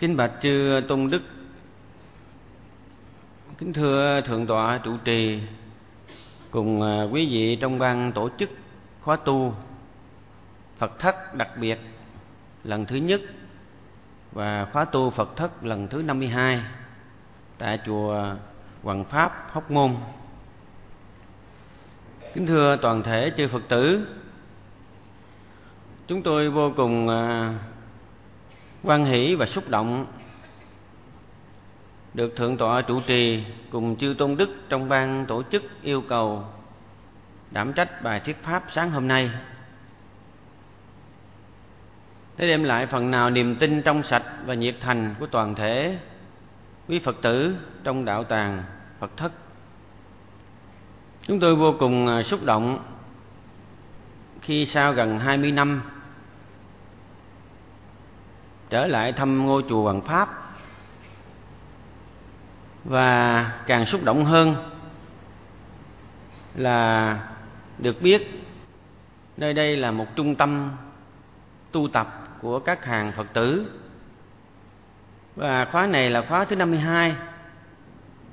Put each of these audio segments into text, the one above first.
Kính bạch chư Tôn Đức. Kính thưa Thượng tọa trụ trì Cùng à, quý vị trong ban tổ chức khóa tu Phật thất đặc biệt lần thứ nhất Và khóa tu Phật thất lần thứ 52 Tại chùa Hoàng Pháp Hóc Môn. Kính thưa toàn thể chư Phật tử Chúng tôi vô cùng à, quan hỷ và xúc động, được thượng tọa trụ trì cùng chư tôn đức trong ban tổ chức yêu cầu đảm trách bài thuyết pháp sáng hôm nay. Để đem lại phần nào niềm tin trong sạch và nhiệt thành của toàn thể quý phật tử trong đạo tàng phật thất. Chúng tôi vô cùng à, xúc động khi sau gần hai mươi năm trở lại thăm ngôi chùa Hoàng Pháp. Và càng xúc động hơn là được biết nơi đây là một trung tâm tu tập của các hàng Phật tử. Và khóa này là khóa thứ 52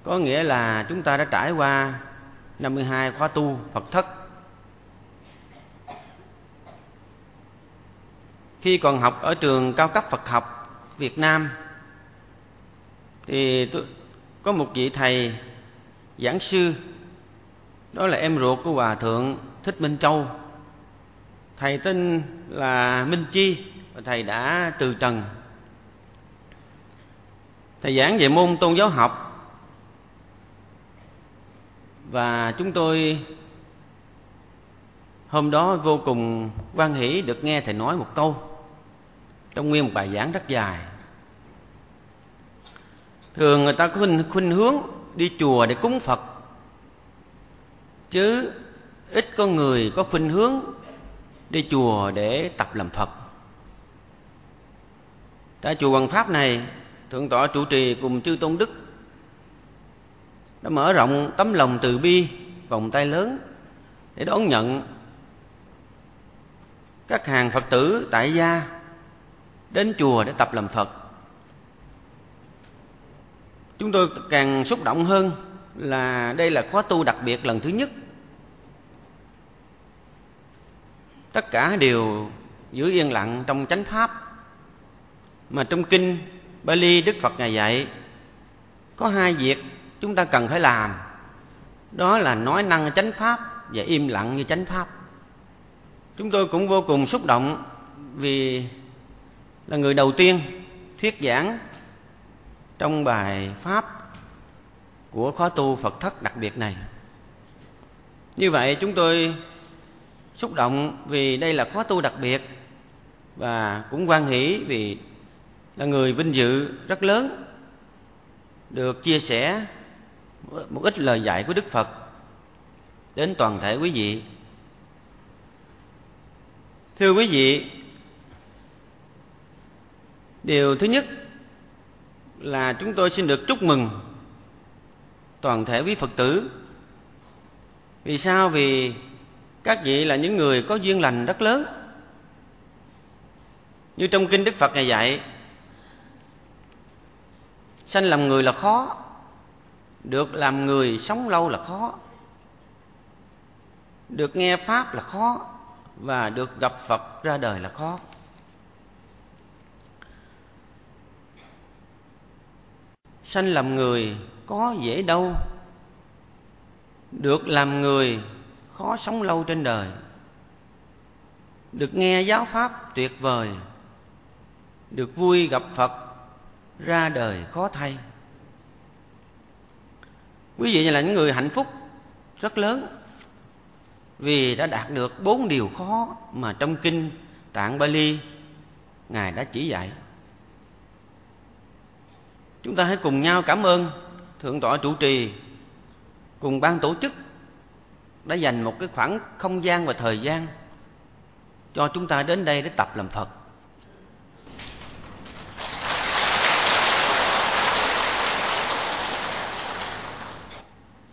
có nghĩa là chúng ta đã trải qua 52 khóa tu Phật thất. Khi còn học ở trường cao cấp Phật học Việt Nam, thì tôi, có một vị thầy giảng sư, đó là em ruột của hòa thượng thích minh châu. Thầy tên là minh chi và thầy đã từ trần. Thầy giảng về môn tôn giáo học. Và chúng tôi hôm đó vô cùng quan hỷ được nghe thầy nói một câu trong nguyên một bài giảng rất dài. Thường người ta có khuynh, khuynh hướng đi chùa để cúng phật. Chứ ít có người có khuynh hướng đi chùa để tập làm phật. Tại chùa Hoàng Pháp này Thượng tọa trụ trì cùng chư Tôn Đức Đã mở rộng tấm lòng từ bi Vòng tay lớn Để đón nhận Các hàng Phật tử tại gia. Đến chùa để tập làm Phật. Chúng tôi càng xúc động hơn là đây là khóa tu đặc biệt lần thứ nhất. Tất cả đều giữ yên lặng trong chánh pháp mà trong kinh Bali Đức Phật ngài dạy, có hai việc chúng ta cần phải làm. Đó là nói năng chánh pháp và im lặng như chánh pháp. Chúng tôi cũng vô cùng xúc động vì là người đầu tiên thuyết giảng trong bài pháp của khóa tu Phật thất đặc biệt này. Như vậy chúng tôi xúc động vì đây là khóa tu đặc biệt và cũng quan hỷ vì là người vinh dự rất lớn được chia sẻ một ít lời dạy của Đức Phật đến toàn thể quý vị. Thưa quý vị, điều thứ nhất là chúng tôi xin được chúc mừng toàn thể quý Phật tử. Vì sao? Vì các vị là những người có duyên lành rất lớn. Như trong kinh Đức Phật ngày dạy, sanh làm người là khó, được làm người sống lâu là khó, được nghe pháp là khó và được gặp Phật ra đời là khó. Sanh làm người có dễ đâu được làm người khó sống lâu trên đời, được nghe giáo pháp tuyệt vời, được vui gặp phật ra đời khó thay. Quý vị là những người hạnh phúc rất lớn vì đã đạt được bốn điều khó mà trong kinh tạng bali ngài đã chỉ dạy chúng ta hãy cùng nhau cảm ơn thượng tọa chủ trì cùng ban tổ chức đã dành một cái khoảng không gian và thời gian cho chúng ta đến đây để tập làm phật.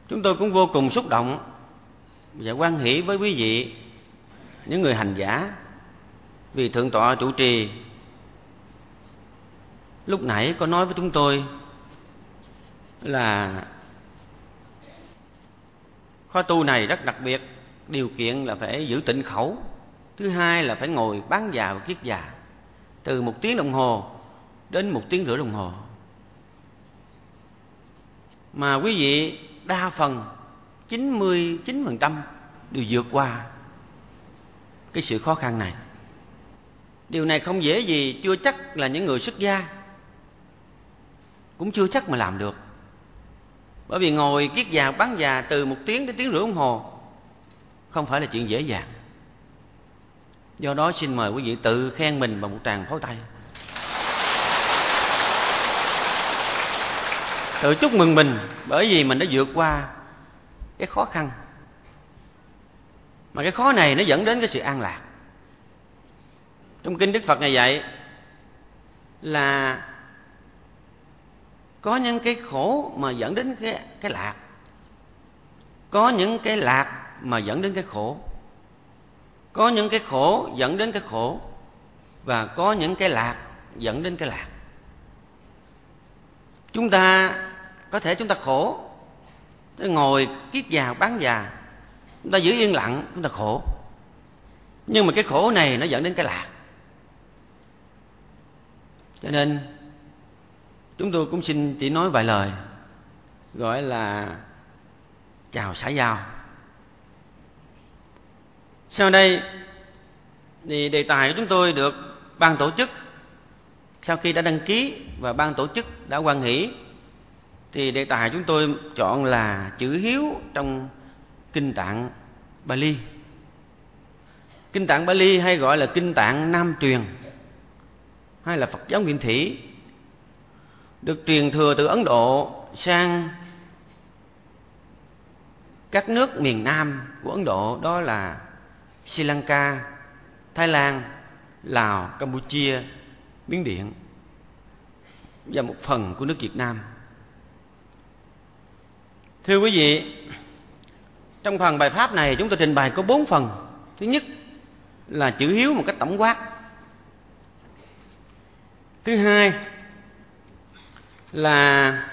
Chúng tôi cũng vô cùng xúc động và quan hỷ với quý vị, những người hành giả vì thượng tọa chủ trì lúc nãy có nói với chúng tôi là khóa tu này rất đặc biệt, điều kiện là phải giữ tịnh khẩu, thứ hai là phải ngồi bán già và kiết già, từ một tiếng đồng hồ đến một tiếng rưỡi đồng hồ. Mà quý vị đa phần 99% đều vượt qua cái sự khó khăn này. Điều này không dễ gì chưa chắc là những người xuất gia cũng chưa chắc mà làm được. Bởi vì ngồi kiết già, bán già từ một tiếng đến tiếng rưỡi đồng hồ, không phải là chuyện dễ dàng. Do đó xin mời quý vị tự khen mình bằng một tràng pháo tay. Tự chúc mừng mình bởi vì mình đã vượt qua cái khó khăn. Mà cái khó này nó dẫn đến cái sự an lạc. Trong kinh đức phật này dạy là có những cái khổ mà dẫn đến cái cái lạc. Có những cái lạc mà dẫn đến cái khổ. Có những cái khổ dẫn đến cái khổ và có những cái lạc dẫn đến cái lạc. Chúng ta có thể chúng ta khổ ngồi kiết già, bán già, chúng ta giữ yên lặng, chúng ta khổ. Nhưng mà cái khổ này nó dẫn đến cái lạc. Cho nên chúng tôi cũng xin chỉ nói vài lời, gọi là chào xã giao. Sau đây thì đề tài của chúng tôi được ban tổ chức. Sau khi đã đăng ký và ban tổ chức đã quan hỷ, thì đề tài chúng tôi chọn là chữ hiếu trong kinh tạng Bali. Kinh tạng Bali hay gọi là kinh tạng Nam truyền hay là Phật giáo Nguyên Thủy được truyền thừa từ Ấn Độ sang các nước miền Nam của Ấn Độ đó là Sri Lanka, Thái Lan, Lào, Campuchia, Miến Điện và một phần của nước Việt Nam. Thưa quý vị, trong phần bài pháp này chúng tôi trình bày có bốn phần. Thứ nhất là chữ hiếu một cách tổng quát. Thứ hai là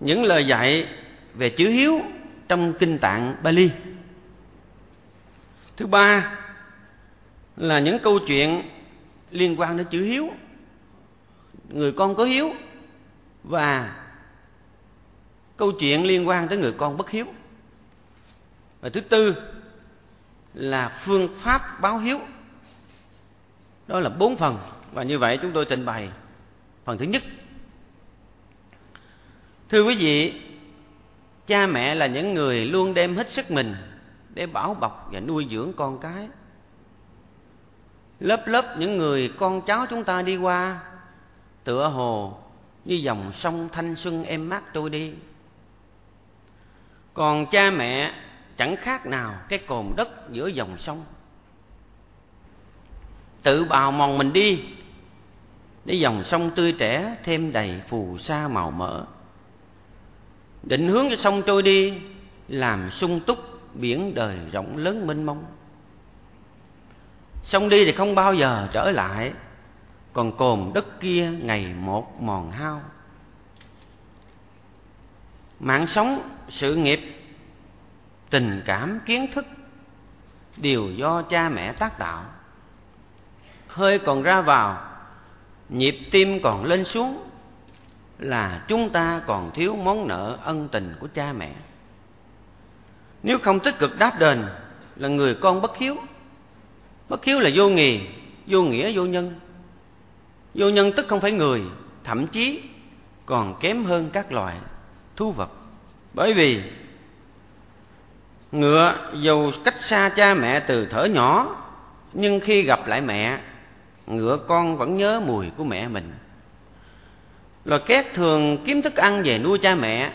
những lời dạy về chữ hiếu trong kinh tạng Bali. Thứ ba là những câu chuyện liên quan đến chữ hiếu. Người con có hiếu và câu chuyện liên quan tới người con bất hiếu và thứ tư là phương pháp báo hiếu đó là bốn phần và như vậy chúng tôi trình bày phần thứ nhất thưa quý vị, cha mẹ là những người luôn đem hết sức mình để bảo bọc và nuôi dưỡng con cái. Lớp lớp những người con cháu chúng ta đi qua, tựa hồ như dòng sông thanh xuân êm mát trôi đi. Còn cha mẹ chẳng khác nào cái cồn đất giữa dòng sông. Tự bào mòn mình đi, để dòng sông tươi trẻ thêm đầy phù sa màu mỡ định hướng cho sông trôi đi, làm sung túc biển đời rộng lớn mênh mông. Sông đi thì không bao giờ trở lại, còn cồn đất kia ngày một mòn hao. Mạng sống, sự nghiệp, tình cảm, kiến thức, đều do cha mẹ tác tạo. Hơi còn ra vào, nhịp tim còn lên xuống là chúng ta còn thiếu món nợ ân tình của cha mẹ. Nếu không tích cực đáp đền, là người con bất hiếu. Bất hiếu là vô nghì vô nghĩa, vô nhân. Vô nhân tức không phải người, thậm chí còn kém hơn các loài thú vật. Bởi vì ngựa dù cách xa cha mẹ từ thở nhỏ, nhưng khi gặp lại mẹ, ngựa con vẫn nhớ mùi của mẹ mình loài két thường kiếm thức ăn về nuôi cha mẹ.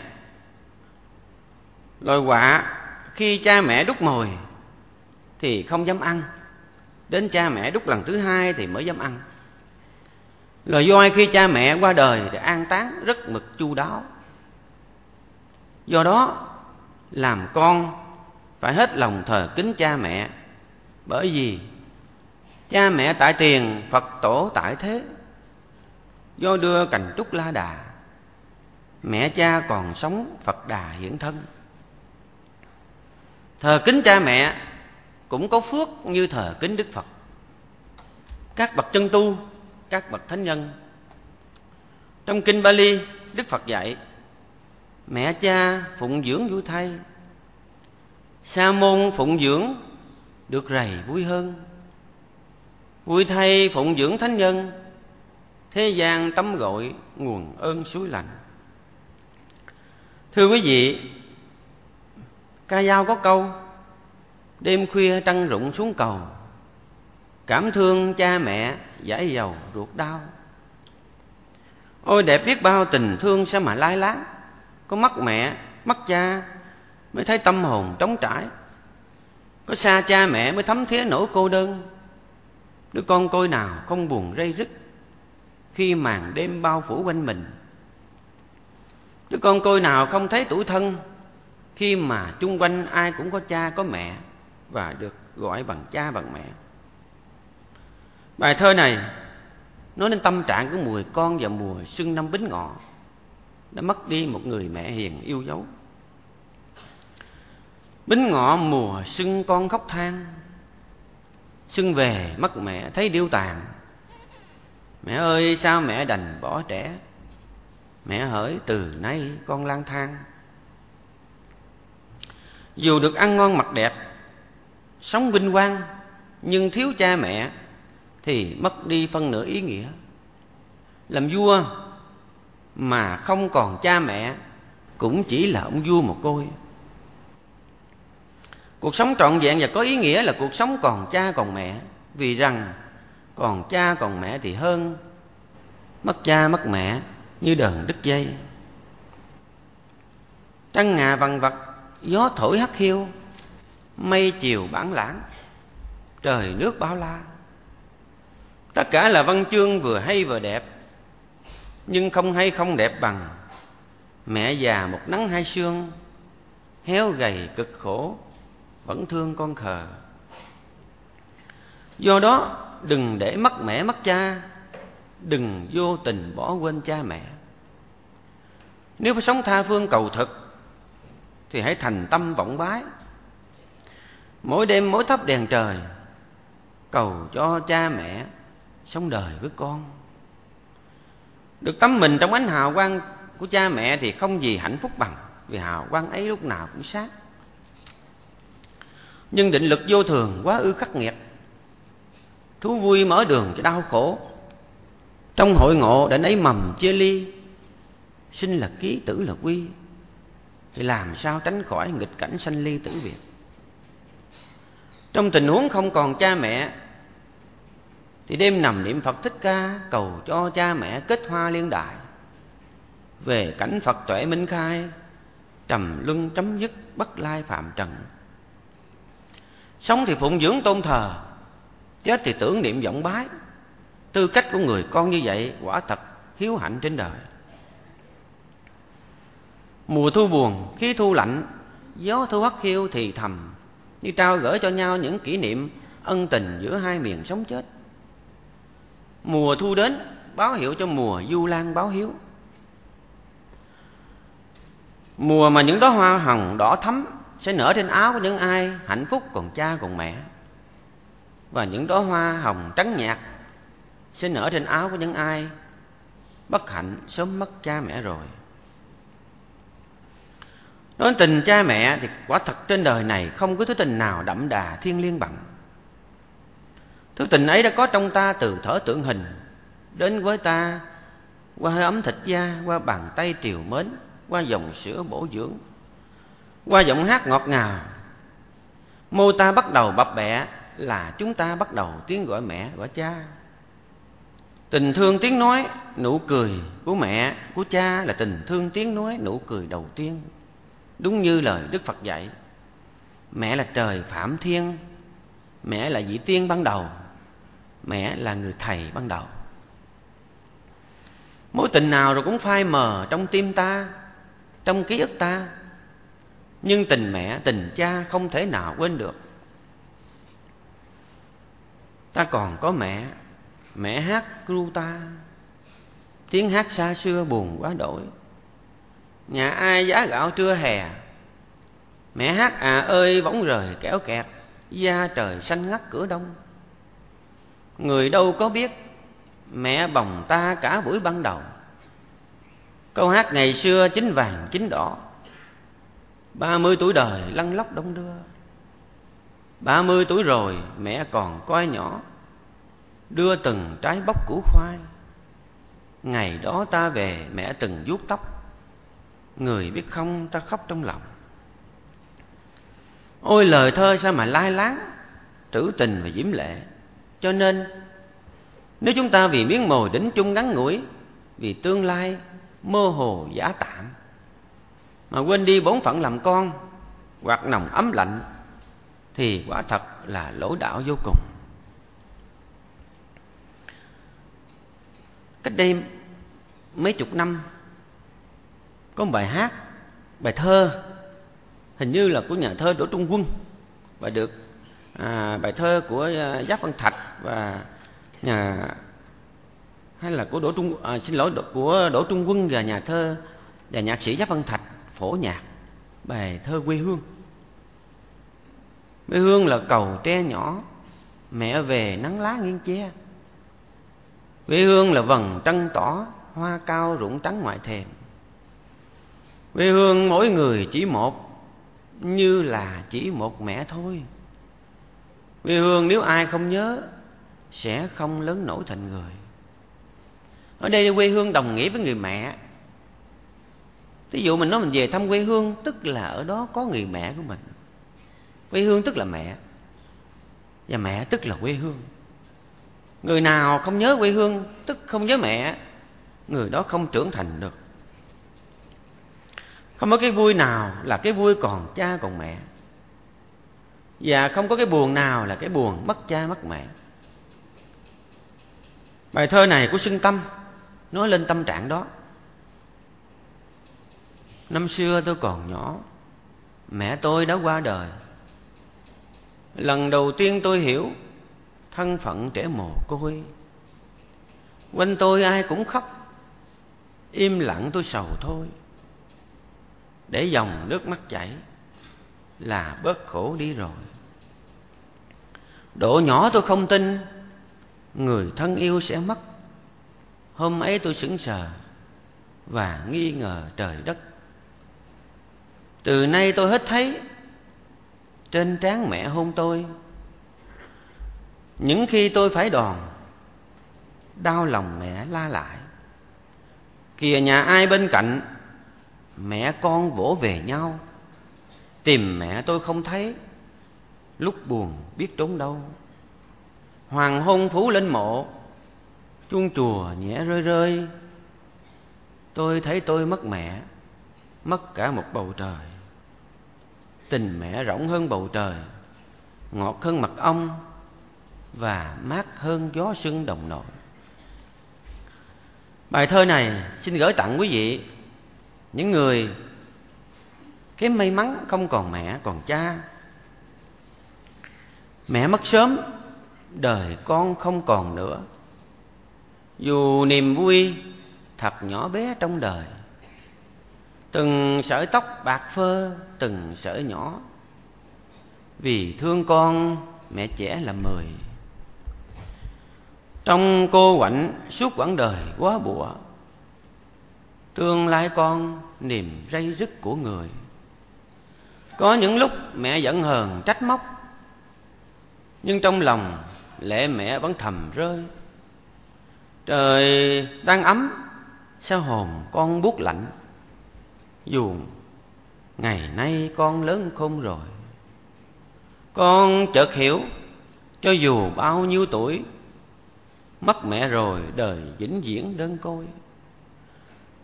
Loài quạ khi cha mẹ đút mồi, thì không dám ăn. Đến cha mẹ đút lần thứ hai thì mới dám ăn. Loài voi khi cha mẹ qua đời thì an táng rất mực chu đáo. Do đó, làm con phải hết lòng thờ kính cha mẹ. Bởi vì cha mẹ tại tiền, phật tổ tại thế do đưa cành trúc la đà, mẹ cha còn sống phật đà hiển thân. Thờ kính cha mẹ cũng có phước như thờ kính đức phật. Các bậc chân tu, các bậc thánh nhân, trong kinh bali, đức phật dạy, mẹ cha phụng dưỡng vui thay, sa môn phụng dưỡng được rầy vui hơn. Vui thay phụng dưỡng thánh nhân thế gian tắm gội nguồn ơn suối lạnh. thưa quý vị, ca dao có câu, đêm khuya trăng rụng xuống cầu, cảm thương cha mẹ giải dầu ruột đau. Ôi, đẹp biết bao tình thương sao mà lai láng. Có mất mẹ mất cha mới thấy tâm hồn trống trải. Có xa cha mẹ mới thấm thía nỗi cô đơn. Đứa con côi nào không buồn rây rứt khi màn đêm bao phủ quanh mình. Đứa con côi nào không thấy tuổi thân, khi mà chung quanh ai cũng có cha, có mẹ và được gọi bằng cha bằng mẹ. Bài thơ này nói đến tâm trạng của mùi con và mùa xuân năm bính ngọ đã mất đi một người mẹ hiền yêu dấu. Bính ngọ mùa xuân con khóc than, xuân về mất mẹ thấy điêu tàn mẹ ơi, sao mẹ đành bỏ trẻ? Mẹ hỡi, từ nay con lang thang. Dù được ăn ngon mặc đẹp, sống vinh quang, nhưng thiếu cha mẹ thì mất đi phân nửa ý nghĩa. Làm vua mà không còn cha mẹ cũng chỉ là ông vua một côi. Cuộc sống trọn vẹn và có ý nghĩa là cuộc sống còn cha còn mẹ, vì rằng còn cha, còn mẹ thì hơn. Mất cha, mất mẹ như đờn đứt dây. Trăng ngà vằn vặt, gió thổi hắt hiu. Mây chiều bản lãng, trời nước bao la. Tất cả là văn chương vừa hay vừa đẹp, nhưng không hay không đẹp bằng mẹ già một nắng hai sương, héo gầy cực khổ, vẫn thương con khờ. Do đó đừng để mất mẹ mất cha, đừng vô tình bỏ quên cha mẹ. Nếu phải sống tha phương cầu thực, thì hãy thành tâm vọng bái. Mỗi đêm, mỗi thắp đèn trời, cầu cho cha mẹ sống đời với con. Được tắm mình trong ánh hào quang của cha mẹ thì không gì hạnh phúc bằng, vì hào quang ấy lúc nào cũng sát nhưng định lực vô thường quá ư khắc nghiệt thú vui mở đường cho đau khổ. Trong hội ngộ đã nấy mầm chia ly. Sinh là ký, tử là quy. Thì làm sao tránh khỏi nghịch cảnh sanh ly tử biệt? Trong tình huống không còn cha mẹ, thì đêm nằm niệm phật thích ca cầu cho cha mẹ kết hoa liên đại về cảnh phật tuệ minh khai, trầm luân chấm dứt bất lai phạm trần. Sống thì phụng dưỡng tôn thờ chết thì tưởng niệm vọng bái. Tư cách của người con như vậy quả thật hiếu hạnh trên đời. Mùa thu buồn, khí thu lạnh, gió thu hắt hiu thì thầm, như trao gửi cho nhau những kỷ niệm ân tình giữa hai miền sống chết. Mùa thu đến, báo hiệu cho mùa du lan báo hiếu. Mùa mà những đóa hoa hồng đỏ thắm sẽ nở trên áo của những ai hạnh phúc còn cha còn mẹ và những đóa hoa hồng trắng nhạt sẽ nở trên áo của những ai. Bất hạnh sớm mất cha mẹ rồi. Nói tình cha mẹ thì quả thật trên đời này không có thứ tình nào đậm đà thiên liêng bằng. Thứ tình ấy đã có trong ta từ thở tượng hình, đến với ta qua hơi ấm thịt da, qua bàn tay triều mến, qua dòng sữa bổ dưỡng, qua giọng hát ngọt ngào. Mô ta bắt đầu bập bẹ là chúng ta bắt đầu tiếng gọi mẹ gọi cha. Tình thương tiếng nói, nụ cười của mẹ, của cha là tình thương tiếng nói, nụ cười đầu tiên. Đúng như lời đức phật dạy, mẹ là trời phạm thiên, mẹ là vị tiên ban đầu, mẹ là người thầy ban đầu. Mối tình nào rồi cũng phai mờ trong tim ta, trong ký ức ta. Nhưng tình mẹ, tình cha không thể nào quên được ta còn có mẹ. Mẹ hát ru ta. Tiếng hát xa xưa buồn quá đổi. Nhà ai giá gạo trưa hè? Mẹ hát à ơi, bóng rời kéo kẹt, da trời xanh ngắt cửa đông. Người đâu có biết, mẹ bồng ta cả buổi ban đầu. Câu hát ngày xưa chính vàng chính đỏ. Ba mươi tuổi đời lăn lóc đông đưa ba mươi tuổi rồi, mẹ còn coi nhỏ, đưa từng trái bóc củ khoai. Ngày đó ta về, mẹ từng vuốt tóc. Người biết không, ta khóc trong lòng. Ôi, lời thơ sao mà lai láng, trữ tình và diễm lệ. Cho nên, nếu chúng ta vì miếng mồi đính chung ngắn ngủi, vì tương lai mơ hồ giả tạm, mà quên đi bổn phận làm con, hoặc nồng ấm lạnh thì quả thật là lỗ đạo vô cùng. Cách đây mấy chục năm có một bài hát bài thơ hình như là của nhà thơ đỗ trung quân. Và được à, bài thơ của à, giáp văn thạch và nhà hay là của đỗ trung à, xin lỗi của đỗ trung quân và nhà thơ và nhạc sĩ giáp văn thạch phổ nhạc bài thơ quê hương quê hương là cầu tre nhỏ, mẹ về nắng lá nghiêng che. Quê hương là vầng trăng tỏ, hoa cao rụng trắng ngoại thềm. Quê hương mỗi người chỉ một, như là chỉ một mẹ thôi. Quê hương nếu ai không nhớ, sẽ không lớn nổi thành người. Ở đây quê hương đồng nghĩa với người mẹ. Ví dụ mình nói mình về thăm quê hương, Tức là ở đó có người mẹ của mình. Quê hương tức là mẹ. Và mẹ tức là quê hương. Người nào không nhớ quê hương Tức không nhớ mẹ, Người đó không trưởng thành được. Không có cái vui nào Là cái vui còn cha còn mẹ. Và không có cái buồn nào Là cái buồn mất cha mất mẹ. Bài thơ này của sưng Tâm Nói lên tâm trạng đó. Năm xưa tôi còn nhỏ, Mẹ tôi đã qua đời. Lần đầu tiên tôi hiểu, Thân phận trẻ mồ côi. Quanh tôi ai cũng khóc, Im lặng tôi sầu thôi. Để dòng nước mắt chảy Là bớt khổ đi rồi. Độ nhỏ tôi không tin, Người thân yêu sẽ mất. Hôm ấy tôi sững sờ Và nghi ngờ trời đất. Từ nay tôi hết thấy trên trán mẹ hôn tôi. Những khi tôi phải đòn, đau lòng mẹ la lại. Kìa nhà ai bên cạnh, mẹ con vỗ về nhau. Tìm mẹ tôi không thấy, lúc buồn biết trốn đâu. Hoàng hôn thú lên mộ, chuông chùa nhẹ rơi rơi. Tôi thấy tôi mất mẹ, mất cả một bầu trời tình mẹ rộng hơn bầu trời, ngọt hơn mật ong và mát hơn gió sương đồng nội. Bài thơ này xin gửi tặng quý vị, những người kém may mắn không còn mẹ, còn cha. Mẹ mất sớm, đời con không còn nữa. Dù niềm vui thật nhỏ bé trong đời từng sợi tóc bạc phơ, từng sợi nhỏ. Vì thương con, mẹ trẻ là mười. Trong cô quạnh suốt quãng đời quá bụa, tương lai con niềm rây rứt của người. Có những lúc mẹ giận hờn trách móc, nhưng trong lòng lẽ mẹ vẫn thầm rơi. Trời đang ấm, sao hồn con buốt lạnh? Dù ngày nay con lớn khôn rồi, con chợt hiểu cho dù bao nhiêu tuổi, mất mẹ rồi đời vĩnh viễn đơn côi.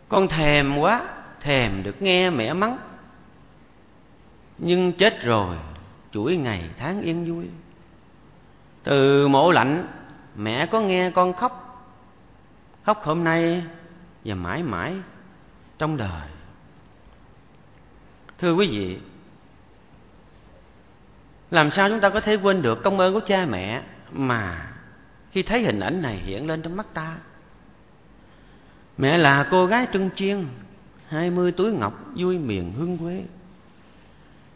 Con thèm quá, thèm được nghe mẹ mắng. Nhưng chết rồi, chuỗi ngày tháng yên vui. Từ mổ lạnh, mẹ có nghe con khóc. Khóc hôm nay và mãi mãi trong đời thưa quý vị, làm sao chúng ta có thể quên được công ơn của cha mẹ mà khi thấy hình ảnh này hiện lên trong mắt ta? Mẹ là cô gái trưng chiên, hai mươi túi ngọc vui miền hương quê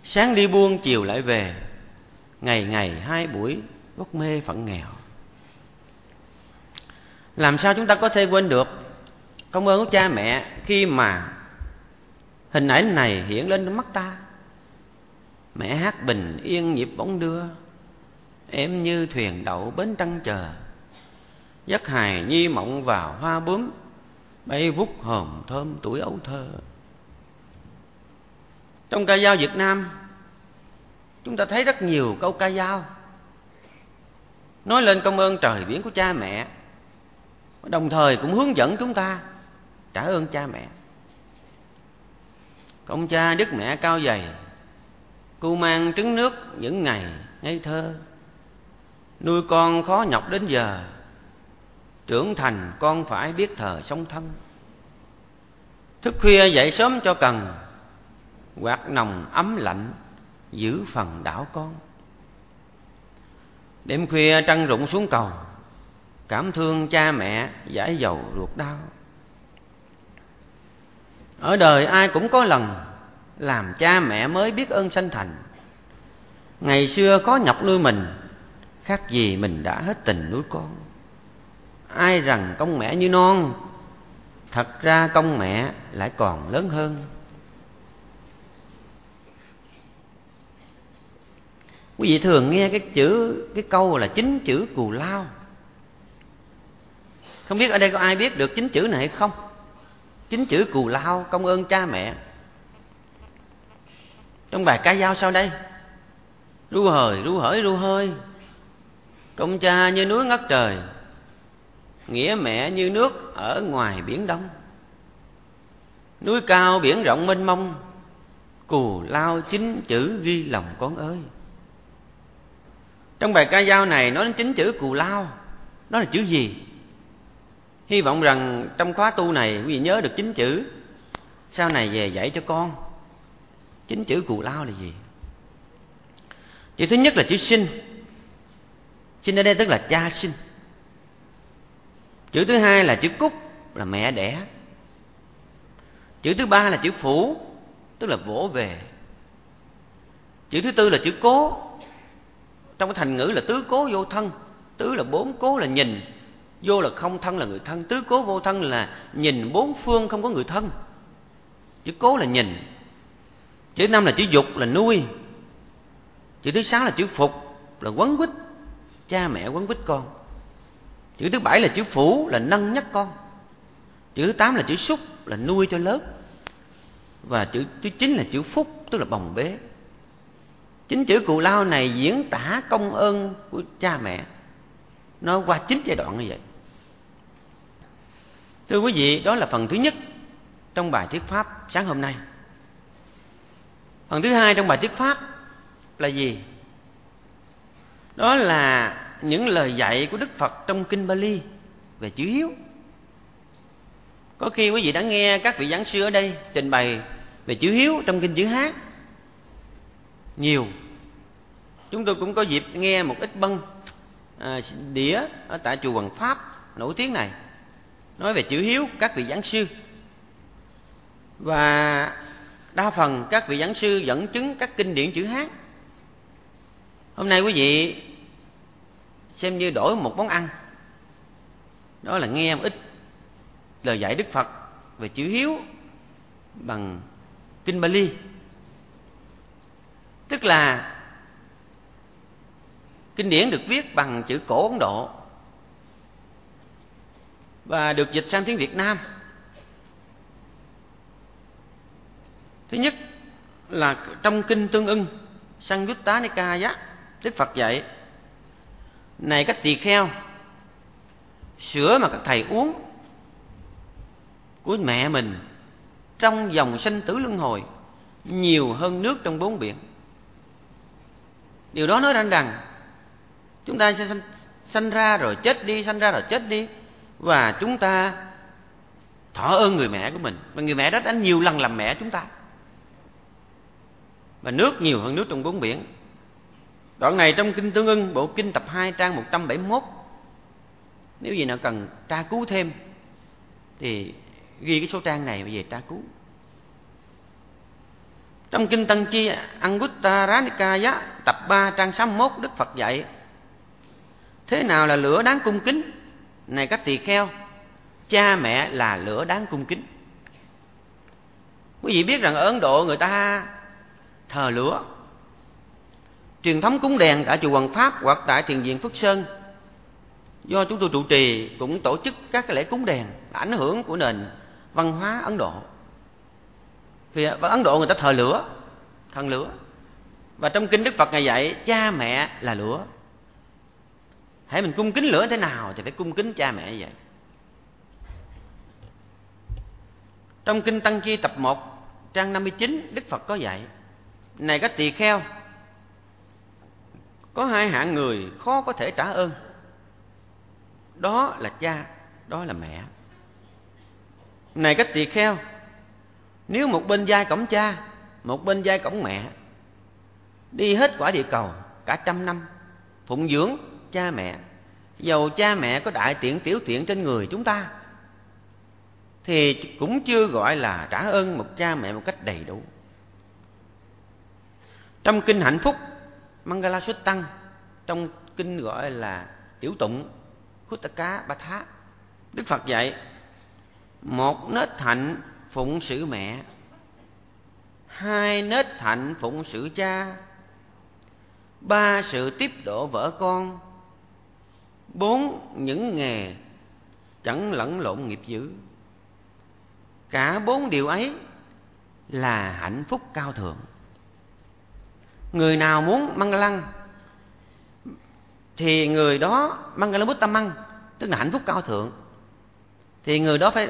Sáng đi buôn chiều lại về. Ngày ngày hai buổi, gốc mê phận nghèo. Làm sao chúng ta có thể quên được Công ơn của cha mẹ Khi mà hình ảnh này hiện lên trong mắt ta. Mẹ hát bình yên nhịp bóng đưa, Em như thuyền đậu bến trăng chờ. Giấc hài nhi mộng vào hoa bướm, Bay vút hồn thơm tuổi ấu thơ. Trong ca dao Việt Nam, Chúng ta thấy rất nhiều câu ca dao. Nói lên công ơn trời biển của cha mẹ, Đồng thời cũng hướng dẫn chúng ta Trả ơn cha mẹ. Công cha đức mẹ cao dày Cô mang trứng nước những ngày ngây thơ. Nuôi con khó nhọc đến giờ, Trưởng thành con phải biết thờ sống thân. Thức khuya dậy sớm cho cần, Quạt nồng ấm lạnh Giữ phần đảo con. Đêm khuya trăng rụng xuống cầu, Cảm thương cha mẹ giải dầu ruột đau. Ở đời ai cũng có lần Làm cha mẹ mới biết ơn sanh thành. Ngày xưa có nhọc nuôi mình, Khác gì mình đã hết tình nuôi con. Ai rằng công mẹ như non, Thật ra công mẹ lại còn lớn hơn. Quý vị thường nghe cái chữ, Cái câu là chính chữ cù lao. Không biết ở đây có ai biết được chính chữ này hay không? Chính chữ cù lao Công ơn cha mẹ. Trong bài ca dao sau đây. Ru hời, ru hởi, ru hơi. Công cha như núi ngất trời Nghĩa mẹ như nước ở ngoài biển đông. Núi cao biển rộng mênh mông Cù lao chính chữ ghi lòng con ơi. Trong bài ca dao này nói đến chính chữ cù lao Đó là chữ gì? Hy vọng rằng trong khóa tu này quý vị nhớ được chính chữ. Sau này về dạy cho con. Chính chữ cù lao là gì? Chữ thứ nhất là chữ sinh. Sinh ở đây tức là cha sinh. Chữ thứ hai là chữ cúc, là mẹ đẻ. Chữ thứ ba là chữ phủ, Tức là vỗ về. Chữ thứ tư là chữ cố. Trong cái thành ngữ là tứ cố vô thân, Tứ là bốn cố là nhìn. Vô là không thân là người thân, Tứ cố vô thân là nhìn bốn phương không có người thân. Chữ cố là nhìn, Chữ năm là chữ dục là nuôi, Chữ thứ sáu là chữ phục là quấn quýt, Cha mẹ quấn quýt con. Chữ thứ bảy là chữ phủ là nâng nhắc con. Chữ thứ tám là chữ xúc là nuôi cho lớn Và chữ thứ chín là chữ phúc, tức là bồng bế. Chính chữ cù lao này diễn tả công ơn của cha mẹ. Nó qua chín giai đoạn như vậy. Thưa quý vị, đó là phần thứ nhất trong bài thuyết pháp sáng hôm nay. Phần thứ hai trong bài thuyết pháp là gì? Đó là những lời dạy của Đức Phật trong Kinh Bali về chữ hiếu. Có khi quý vị đã nghe các vị giảng sư ở đây trình bày về chữ hiếu trong Kinh chữ Hát nhiều. Chúng tôi cũng có dịp nghe một ít băng à, đĩa ở tại chùa Hoàng Pháp nổi tiếng này nói về chữ hiếu, các vị giảng sư. Và đa phần các vị giảng sư dẫn chứng các kinh điển chữ hát hôm nay quý vị xem như đổi một món ăn. Đó là nghe một ít lời dạy đức phật về chữ hiếu bằng kinh bali tức là kinh điển được viết bằng chữ cổ ấn độ và được dịch sang tiếng việt nam. Thứ nhất là trong kinh tương ưng Sangyutta Nikaya Đức Phật dạy Này các tỳ kheo Sữa mà các thầy uống Của mẹ mình Trong dòng sanh tử luân hồi Nhiều hơn nước trong bốn biển. Điều đó nói rằng rằng Chúng ta sẽ sanh, sanh ra rồi chết đi Sanh ra rồi chết đi và chúng ta thọ ơn người mẹ của mình. Và người mẹ đó đã nhiều lần làm mẹ chúng ta. Và nước nhiều hơn nước trong bốn biển. Đoạn này trong Kinh Tương ưng, Bộ Kinh tập 2 trang 171 Nếu gì nào cần tra cứu thêm, Thì ghi cái số trang này về tra cứu. Trong kinh Tăng Chi Anguttara Nikaya tập 3 trang 61 Đức Phật dạy, Thế nào là lửa đáng cung kính? Này các tỳ kheo, cha mẹ là lửa đáng cung kính. Quý vị biết rằng ở Ấn Độ người ta thờ lửa. Truyền thống cúng đèn tại chùa Hoàng Pháp hoặc tại thiền viện Phước Sơn do chúng tôi trụ trì cũng tổ chức các cái lễ cúng đèn ảnh hưởng của nền văn hóa Ấn Độ. Vì ở Ấn Độ người ta thờ lửa, thần lửa. Và trong kinh Đức Phật ngày dạy cha mẹ là lửa. Hãy mình cung kính lửa thế nào thì phải cung kính cha mẹ vậy. Trong kinh Tăng Chi tập 1 trang 59 Đức Phật có dạy Này các tỳ kheo Có hai hạng người khó có thể trả ơn Đó là cha, đó là mẹ Này các tỳ kheo Nếu một bên vai cổng cha Một bên vai cổng mẹ Đi hết quả địa cầu Cả trăm năm Phụng dưỡng cha mẹ. Dầu cha mẹ có đại tiện tiểu tiện trên người chúng ta, Thì cũng chưa gọi là trả ơn một cha mẹ một cách đầy đủ. Trong kinh hạnh phúc, Mangala Xuất Tăng, Trong kinh gọi là tiểu tụng Khuttaka Ba Thá, Đức Phật dạy, Một nết hạnh phụng sự mẹ, Hai nết hạnh phụng sự cha, Ba sự tiếp độ vợ con Bốn những nghề chẳng lẫn lộn nghiệp dữ. Cả bốn điều ấy là hạnh phúc cao thượng. Người nào muốn măng lăng Thì người đó măng lăng bút tâm măng Tức là hạnh phúc cao thượng. Thì người đó phải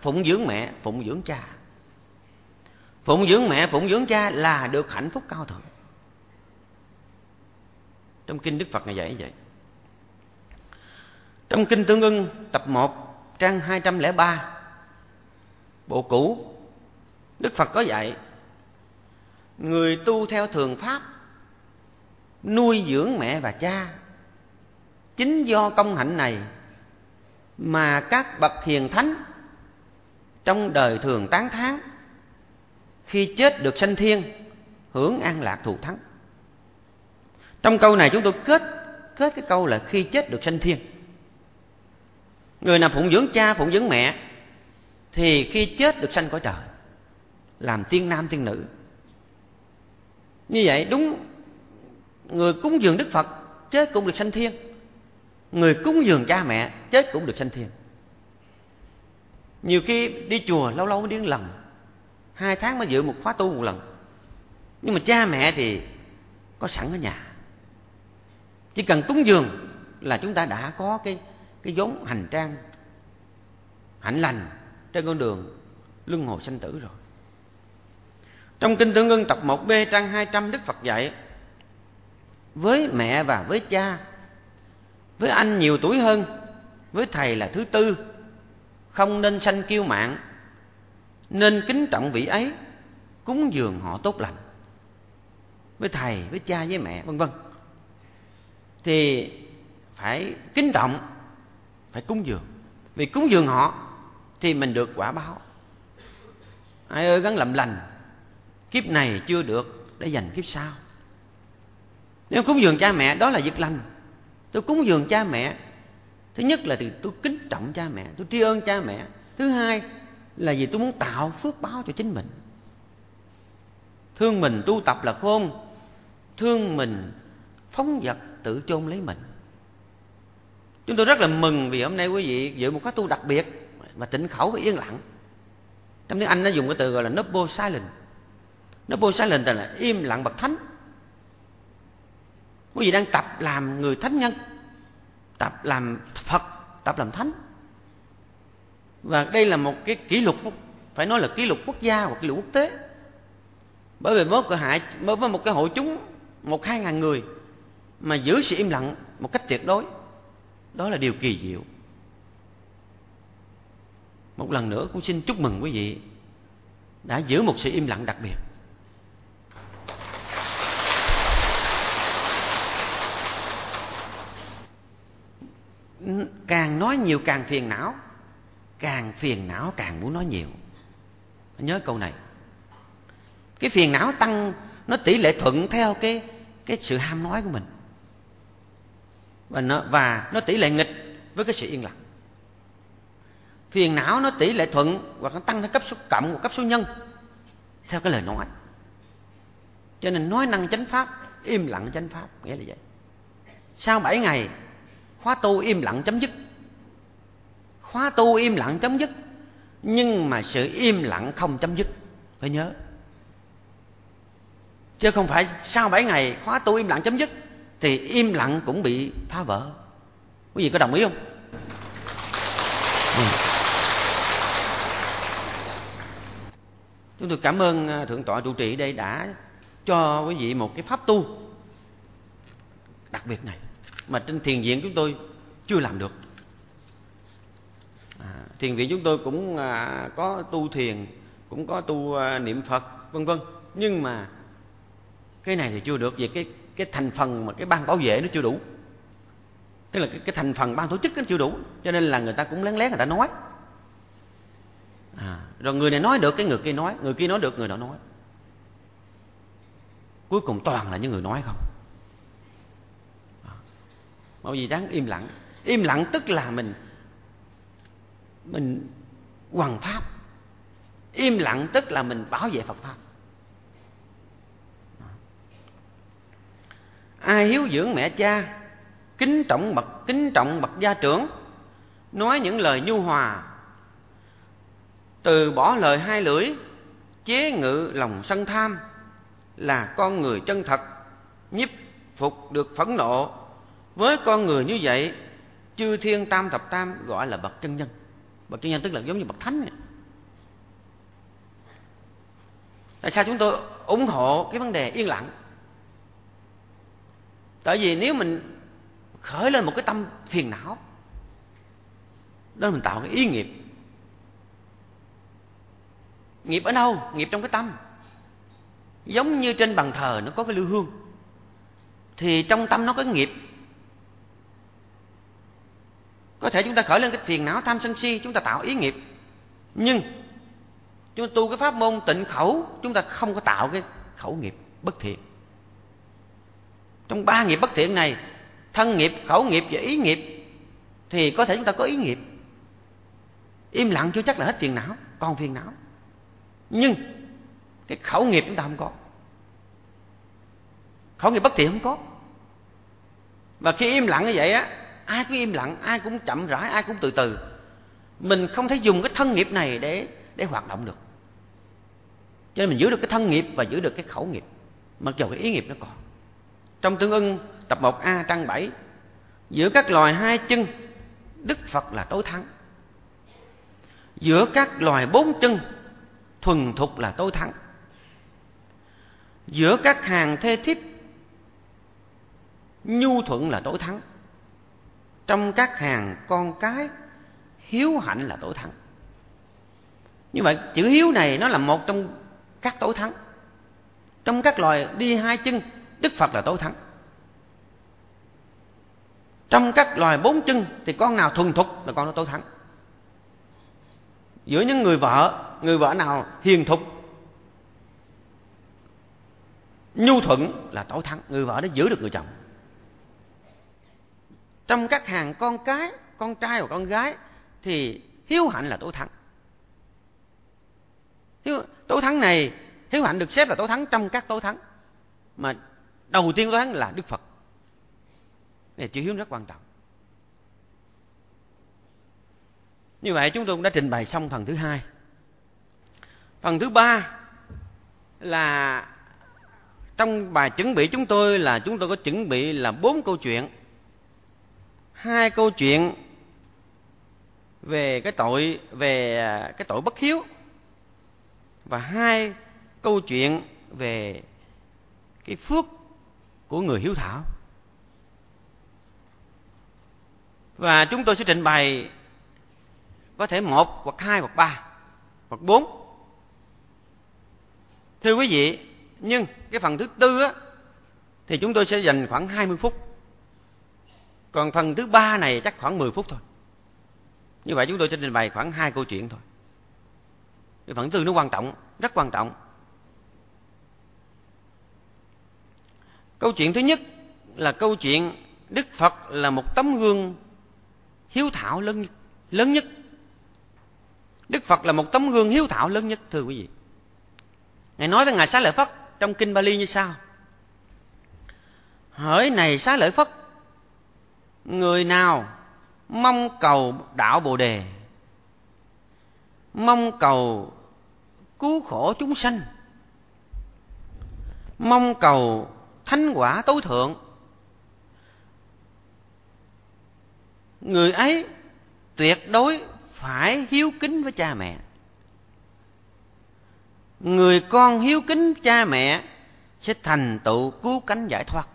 phụng dưỡng mẹ, phụng dưỡng cha. Phụng dưỡng mẹ, phụng dưỡng cha là được hạnh phúc cao thượng. Trong kinh Đức Phật ngày dạy vậy trong Kinh Tương ưng, tập 1 trang 203 Bộ cũ, Đức Phật có dạy, Người tu theo thường pháp, Nuôi dưỡng mẹ và cha. Chính do công hạnh này Mà các bậc hiền thánh Trong đời thường tán thán, Khi chết được sanh thiên, Hưởng an lạc thù thắng. Trong câu này chúng tôi kết Kết cái câu là khi chết được sanh thiên. Người nào phụng dưỡng cha, phụng dưỡng mẹ, Thì khi chết được sanh cõi trời, Làm tiên nam tiên nữ. Như vậy, đúng, Người cúng dường Đức Phật, Chết cũng được sanh thiên. Người cúng dường cha mẹ, Chết cũng được sanh thiên. Nhiều khi đi chùa lâu lâu mới đi một lần, Hai tháng mới dự một khóa tu một lần. Nhưng mà cha mẹ thì Có sẵn ở nhà. Chỉ cần cúng dường Là chúng ta đã có cái cái vốn hành trang, hạnh lành trên con đường luân hồi sanh tử rồi. Trong kinh tương ưng tập 1b trang 200 Đức Phật dạy, với mẹ và với cha, với anh nhiều tuổi hơn, với thầy là thứ tư, không nên sanh kiêu mạng nên kính trọng vị ấy, cúng dường họ tốt lành, với thầy, với cha, với mẹ, vân vân. Thì phải kính trọng phải cúng dường. Vì cúng dường họ thì mình được quả báo. Ai ơi gắn làm lành, kiếp này chưa được để dành kiếp sau. Nếu cúng dường cha mẹ, đó là việc lành. Tôi cúng dường cha mẹ, thứ nhất là thì tôi kính trọng cha mẹ, tôi tri ân cha mẹ. Thứ hai là vì tôi muốn tạo phước báo cho chính mình. Thương mình tu tập là khôn, thương mình phóng vật tự chôn lấy mình. Chúng tôi rất là mừng vì hôm nay quý vị dự một khóa tu đặc biệt và tịnh khẩu và yên lặng. Trong tiếng Anh nó dùng cái từ gọi là noble silence Noble Silence là im lặng bậc thánh. Quý vị đang tập làm người thánh nhân, tập làm Phật, tập làm thánh. Và đây là một cái kỷ lục phải nói là kỷ lục quốc gia hoặc kỷ lục quốc tế. Bởi vì với hại với một cái hội chúng một hai ngàn người mà giữ sự im lặng một cách tuyệt đối đó là điều kỳ diệu. Một lần nữa cũng xin chúc mừng quý vị đã giữ một sự im lặng đặc biệt. Càng nói nhiều càng phiền não, càng phiền não càng muốn nói nhiều. Nhớ câu này. Cái phiền não tăng, nó tỷ lệ thuận theo cái cái sự ham nói của mình và nó và nó tỷ lệ nghịch với cái sự yên lặng. Phiền não nó tỷ lệ thuận hoặc nó tăng theo cấp số cộng hoặc cấp số nhân, theo cái lời nói. Cho nên nói năng chánh pháp, im lặng chánh pháp, nghĩa là vậy. Sau bảy ngày, khóa tu im lặng chấm dứt. Khóa tu im lặng chấm dứt, nhưng mà sự im lặng không chấm dứt. Phải nhớ. Chứ không phải sau bảy ngày khóa tu im lặng chấm dứt thì im lặng cũng bị phá vỡ. Quý vị có đồng ý không? Ừ. chúng tôi cảm ơn à, thượng tọa trụ trì đây đã cho quý vị một cái pháp tu đặc biệt này mà trên thiền viện chúng tôi chưa làm được. À, thiền viện chúng tôi cũng à, có tu thiền cũng có tu à, niệm phật vân vân. Nhưng mà cái này thì chưa được vì cái cái thành phần mà cái ban bảo vệ nó chưa đủ. Tức là cái, cái thành phần ban tổ chức nó chưa đủ cho nên là người ta cũng lén lén người ta nói. À, rồi người này nói được cái người kia nói người kia nói được người đó nói. Cuối cùng toàn là những người nói không. À, Bởi vì đáng im lặng. Im lặng tức là mình mình hoàng pháp. Im lặng tức là mình bảo vệ phật pháp. Ai hiếu dưỡng mẹ cha, kính trọng bậc, kính trọng bậc gia trưởng, nói những lời nhu hòa. Từ bỏ lời hai lưỡi, chế ngự lòng sân tham là con người chân thật, nhiếp phục được phẫn nộ. Với con người như vậy, chư thiên tam thập tam gọi là bậc chân nhân. Bậc chân nhân tức là giống như bậc thánh này. tại sao chúng tôi ủng hộ cái vấn đề yên lặng? Tại vì nếu mình khởi lên một cái tâm phiền não, đó mình tạo cái ý nghiệp. Nghiệp ở đâu? Nghiệp trong cái tâm. Giống như trên bàn thờ nó có cái lưu hương, thì trong tâm nó có nghiệp. Có thể chúng ta khởi lên cái phiền não tham sân si, chúng ta tạo ý nghiệp. Nhưng chúng ta tu cái pháp môn tịnh khẩu, chúng ta không có tạo cái khẩu nghiệp bất thiện trong ba nghiệp bất thiện này, thân nghiệp, khẩu nghiệp và ý nghiệp, thì có thể chúng ta có ý nghiệp. Im lặng chưa chắc là hết phiền não, còn phiền não. Nhưng, cái khẩu nghiệp chúng ta không có. Khẩu nghiệp bất thiện không có. Và khi im lặng như vậy á, ai cũng im lặng, ai cũng chậm rãi, ai cũng từ từ. Mình không thể dùng cái thân nghiệp này để để hoạt động được. Cho nên mình giữ được cái thân nghiệp và giữ được cái khẩu nghiệp, mặc dù cái ý nghiệp nó còn trong tương ưng, tập 1A trang 7 giữa các loài hai chân, Đức Phật là tối thắng. Giữa các loài bốn chân, thuần thục là tối thắng. Giữa các hàng thê thiếp, nhu thuận là tối thắng. Trong các hàng con cái, hiếu hạnh là tối thắng. Như vậy, chữ hiếu này nó là một trong các tối thắng. Trong các loài đi hai chân đức phật là tối thắng. Trong các loài bốn chân thì con nào thuần thục là con nó tối thắng. Giữa những người vợ người vợ nào hiền thục nhu thuận là tối thắng. Người vợ đó giữ được người chồng. Trong các hàng con cái con trai và con gái thì hiếu hạnh là tối thắng. Hiếu, tối thắng này hiếu hạnh được xếp là tối thắng trong các tối thắng. Mà đầu tiên toán là đức phật. Này chữ hiếu rất quan trọng. Như vậy chúng tôi cũng đã trình bày xong phần thứ hai. Phần thứ ba là trong bài chuẩn bị chúng tôi là chúng tôi có chuẩn bị là bốn câu chuyện. Hai câu chuyện về cái tội, về à, cái tội bất hiếu. Và hai câu chuyện về cái phước của người hiếu thảo. Và chúng tôi sẽ trình bày có thể một hoặc hai hoặc ba hoặc bốn. Thưa quý vị, nhưng cái phần thứ tư á, thì chúng tôi sẽ dành khoảng 20 phút. Còn phần thứ ba này chắc khoảng 10 phút thôi. Như vậy chúng tôi sẽ trình bày khoảng hai câu chuyện thôi. Cái phần tư nó quan trọng, rất quan trọng. Câu chuyện thứ nhất là câu chuyện đức phật là một tấm gương hiếu thảo lớn nhất lớn nhất. Đức phật là một tấm gương hiếu thảo lớn nhất, thưa quý vị. Ngài nói với ngài xá lợi phất trong kinh bali như sau. Hỡi này xá lợi phất, người nào mong cầu đạo bồ đề, mong cầu cứu khổ chúng sanh, mong cầu thanh quả tối thượng. Người ấy tuyệt đối phải hiếu kính với cha mẹ. Người con hiếu kính cha mẹ sẽ thành tựu cứu cánh giải thoát.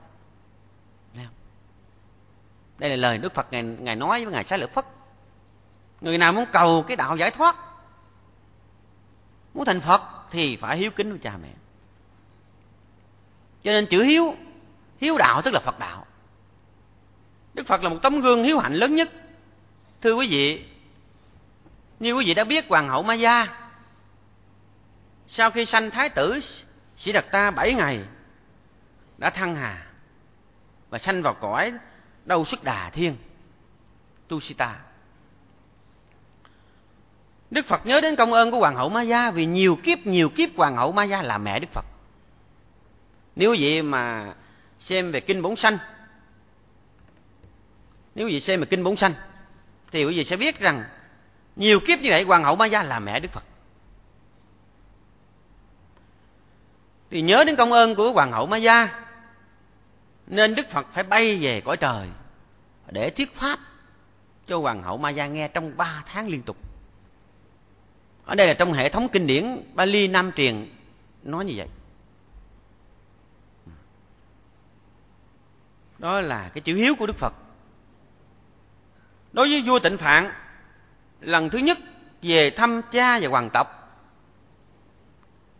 Đây là lời đức phật ngài, ngài nói với ngài xá lợi phất. Người nào muốn cầu cái đạo giải thoát muốn thành phật thì phải hiếu kính với cha mẹ cho nên chữ hiếu hiếu đạo tức là phật đạo. Đức phật là một tấm gương hiếu hạnh lớn nhất. Thưa quý vị, như quý vị đã biết, hoàng hậu Maya, sau khi sanh thái tử sĩ đạt ta bảy ngày, đã thăng hà và sanh vào cõi đâu sức đà thiên Tusita Đức Phật nhớ đến công ơn của Hoàng hậu Maya vì nhiều kiếp nhiều kiếp Hoàng hậu Maya là mẹ Đức Phật. Nếu quý vị mà xem về kinh bổn sanh. Nếu quý vị xem về kinh bổn sanh, thì quý vị sẽ biết rằng nhiều kiếp như vậy Hoàng hậu ma gia là mẹ Đức Phật. Thì nhớ đến công ơn của Hoàng hậu ma gia nên Đức Phật phải bay về cõi trời để thuyết pháp cho Hoàng hậu ma gia nghe trong ba tháng liên tục. Ở đây là trong hệ thống kinh điển Bali Nam truyền nói như vậy. Đó là cái chữ hiếu của Đức Phật. Đối với vua Tịnh Phạn, lần thứ nhất về thăm cha và hoàng tộc,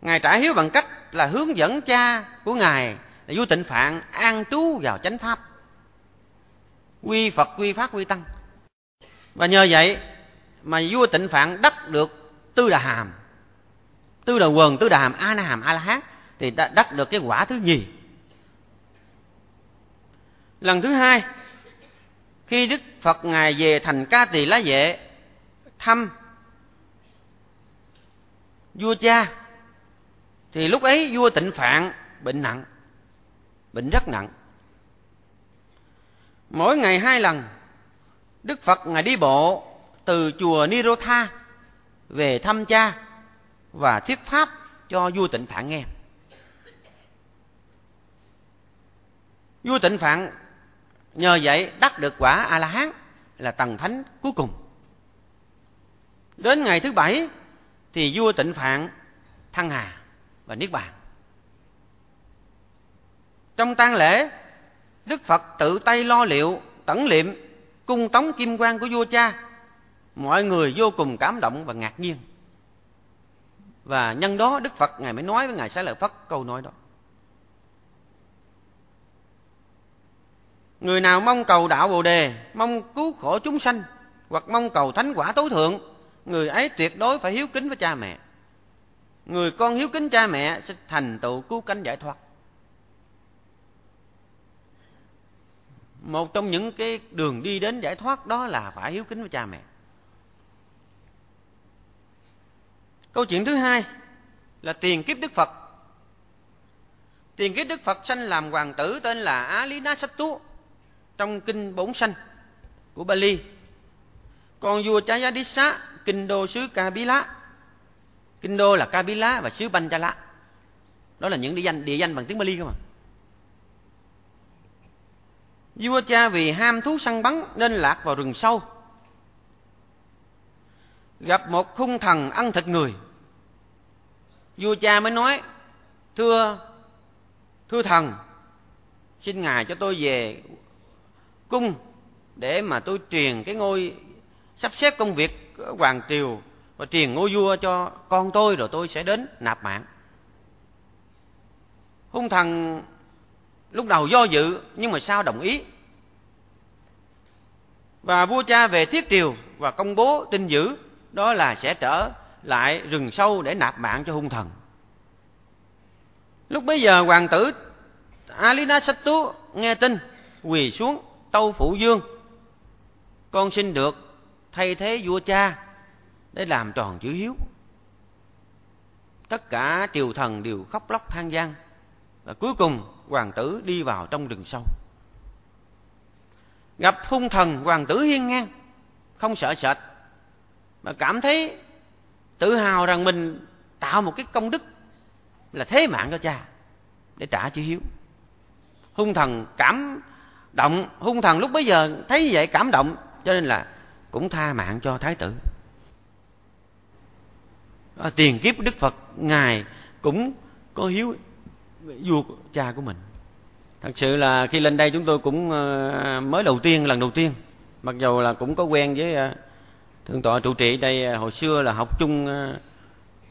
ngài trả hiếu bằng cách là hướng dẫn cha của ngài là vua Tịnh Phạn an trú vào chánh pháp. Quy Phật, quy Pháp, quy Tăng. Và nhờ vậy mà vua Tịnh Phạn đắc được tư đà hàm. Tư đà quần, tư đà hàm a na hàm a la hán thì đã đắc được cái quả thứ nhì lần thứ hai, khi đức phật ngài về thành ca tỳ lá vệ, thăm vua cha, thì lúc ấy vua tịnh phạn bệnh nặng, bệnh rất nặng. Mỗi ngày hai lần, đức phật ngài đi bộ từ chùa nirotha về thăm cha và thuyết pháp cho vua tịnh phạn nghe. Vua tịnh phạn nhờ vậy, đắc được quả a la hán là tầng thánh cuối cùng. Đến ngày thứ bảy thì vua tịnh phạn thăng hà và niết bàn. Trong tang lễ, đức phật tự tay lo liệu, tẩn liệm, cung tống kim quan của vua cha. Mọi người vô cùng cảm động và ngạc nhiên. Và nhân đó đức phật ngài mới nói với ngài xá lợi phất câu nói đó. Người nào mong cầu đạo bồ đề, mong cứu khổ chúng sanh, hoặc mong cầu thánh quả tối thượng, người ấy tuyệt đối phải hiếu kính với cha mẹ. Người con hiếu kính cha mẹ sẽ thành tựu cứu cánh giải thoát. Một trong những cái đường đi đến giải thoát đó là phải hiếu kính với cha mẹ. Câu chuyện thứ hai là tiền kiếp đức phật. Tiền kiếp đức phật sanh làm hoàng tử tên là á lý ná sách tú trong kinh bốn sanh của bali. Còn vua chayadisa kinh đô xứ kabila kinh đô là kabila và xứ banchala đó là những địa danh địa danh bằng tiếng bali không à vua cha vì ham thú săn bắn nên lạc vào rừng sâu. Gặp một hung thần ăn thịt người. Vua cha mới nói, thưa thưa thần, xin ngài cho tôi về cung để mà tôi truyền cái ngôi, sắp xếp công việc hoàng triều và truyền ngôi vua cho con tôi rồi tôi sẽ đến nạp mạng. Hung thần lúc đầu do dự nhưng mà sao đồng ý? Và vua cha về thiết triều và công bố tin dữ, đó là sẽ trở lại rừng sâu để nạp mạng cho hung thần. Lúc bấy giờ hoàng tử alina sattu nghe tin, quỳ xuống tâu phụ dương. Con xin được thay thế vua cha để làm tròn chữ hiếu. Tất cả triều thần đều khóc lóc than gian và cuối cùng, hoàng tử đi vào trong rừng sâu. Gặp hung thần hoàng tử hiên ngang, không sợ sệt, mà cảm thấy tự hào rằng mình tạo một cái công đức là thế mạng cho cha để trả chữ hiếu. Hung thần cảm động hung thần lúc bấy giờ thấy vậy cảm động cho nên là cũng tha mạng cho thái tử. À, tiền kiếp đức phật ngài cũng có hiếu vua cha của mình. Thật sự là khi lên đây chúng tôi cũng ờ, mới đầu tiên lần đầu tiên mặc dù là cũng có quen với ờ, thượng tọa trụ trì đây ờ, hồi xưa là học chung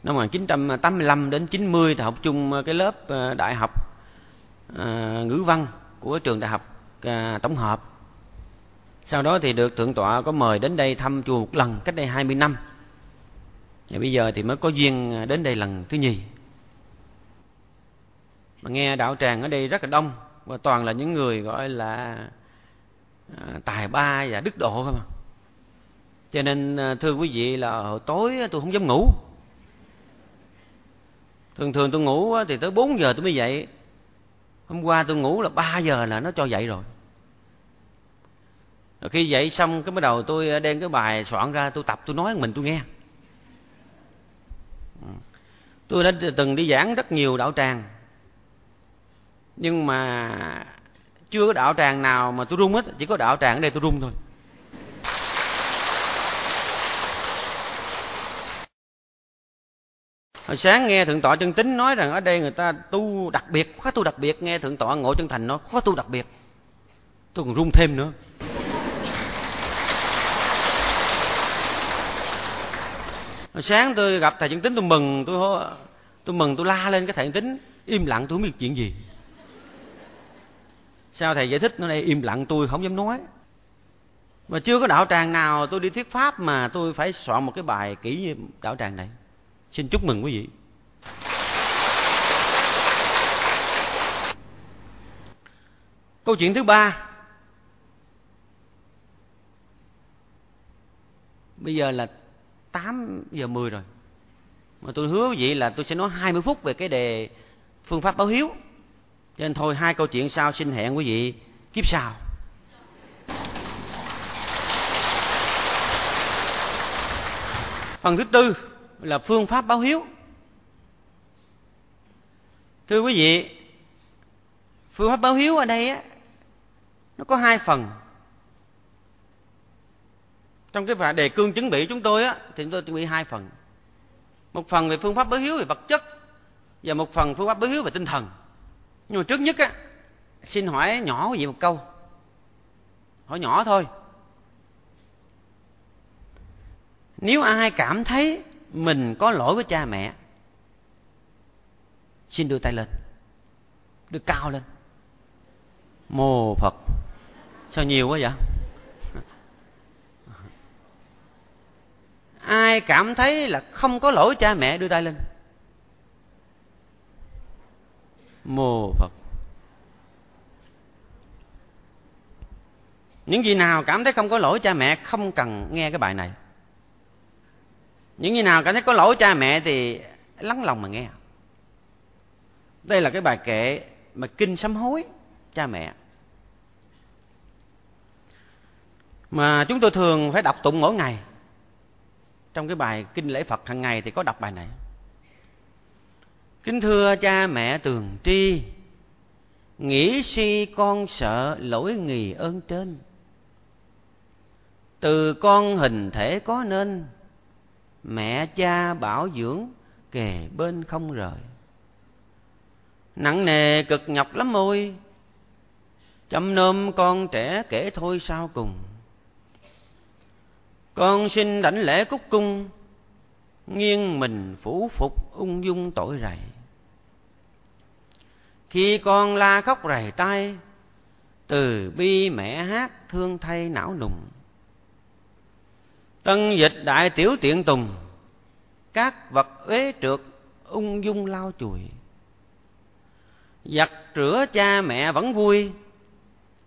năm 1985 đến 90 thì học chung cái lớp đại học ngữ văn của trường đại học. À, tổng hợp. Sau đó thì được thượng tọa có mời đến đây thăm chùa một lần, cách đây 20 năm. Và bây giờ thì mới có duyên à, đến đây lần thứ nhì. Mà nghe đạo tràng ở đây rất là đông, và toàn là những người gọi là à, tài ba và đức độ không à. cho nên thưa quý vị là hồi tối tôi không dám ngủ. Thường thường tôi ngủ thì tới 4 giờ tôi mới dậy. Hôm qua tôi ngủ là 3 giờ là nó cho dậy rồi rồi khi dậy xong cái bắt đầu tôi ờ, đem cái bài soạn ra tôi tập tôi nói mình tôi nghe ừ. tôi đã từng đi giảng rất nhiều đạo tràng nhưng mà chưa có đạo tràng nào mà tôi rung hết chỉ có đạo tràng ở đây tôi rung thôi Hồi sáng nghe Thượng tọa chân tính nói rằng ở đây người ta tu đặc biệt, khóa tu đặc biệt. Nghe Thượng tọa Ngộ Chân Thành nói khóa tu đặc biệt. Tôi còn rung thêm nữa. Sáng tôi gặp thầy chân tính tôi mừng, tôi tôi mừng tôi la lên cái thầy chân tính im lặng tôi không biết chuyện gì. Sao thầy giải thích nó đây im lặng tôi không dám nói. Mà chưa có đạo tràng nào tôi đi thuyết pháp mà tôi phải soạn một cái bài kỹ như đạo tràng này. Xin chúc mừng quý vị. Câu chuyện thứ ba. Bây giờ là 8 giờ 10 rồi. Mà tôi hứa với vị là tôi sẽ nói 20 phút về cái đề phương pháp báo hiếu. Cho nên thôi, hai câu chuyện sau xin hẹn quý vị kiếp sau. Phần thứ tư là phương pháp báo hiếu. Thưa quý vị, phương pháp báo hiếu ở đây á, nó có hai phần trong cái đề cương chuẩn bị chúng tôi á, thì chúng tôi chuẩn bị hai phần. Một phần về phương pháp báo hiếu về vật chất, và một phần phương pháp báo hiếu về tinh thần. Nhưng mà trước nhất á, xin hỏi nhỏ quý vị một câu. Hỏi nhỏ thôi. Nếu ai cảm thấy mình có lỗi với cha mẹ, xin đưa tay lên. Đưa cao lên. Mô phật. Sao nhiều quá vậy? Ai cảm thấy là không có lỗi cha mẹ đưa tay lên? Mô phật. Những gì nào cảm thấy không có lỗi cha mẹ không cần nghe cái bài này. Những gì nào cảm thấy có lỗi cha mẹ thì lắng lòng mà nghe. Đây là cái bài kệ mà kinh sám hối cha mẹ. Mà chúng tôi thường phải đọc tụng mỗi ngày trong cái bài kinh lễ phật hàng ngày thì có đọc bài này. Kính thưa cha mẹ tường tri, nghĩ si con sợ lỗi nghì ơn trên. Từ con hình thể có nên, mẹ cha bảo dưỡng kề bên không rời. Nặng nề cực nhọc lắm ôi chăm nom con trẻ kể thôi sao cùng con xin đảnh lễ cúc cung, nghiêng mình phủ phục ung dung tội rầy. Khi con la khóc rầy tay từ bi mẹ hát thương thay não nùng tân dịch đại tiểu tiện tùng, các vật uế trượt ung dung lau chùi. Giặt rửa cha mẹ vẫn vui,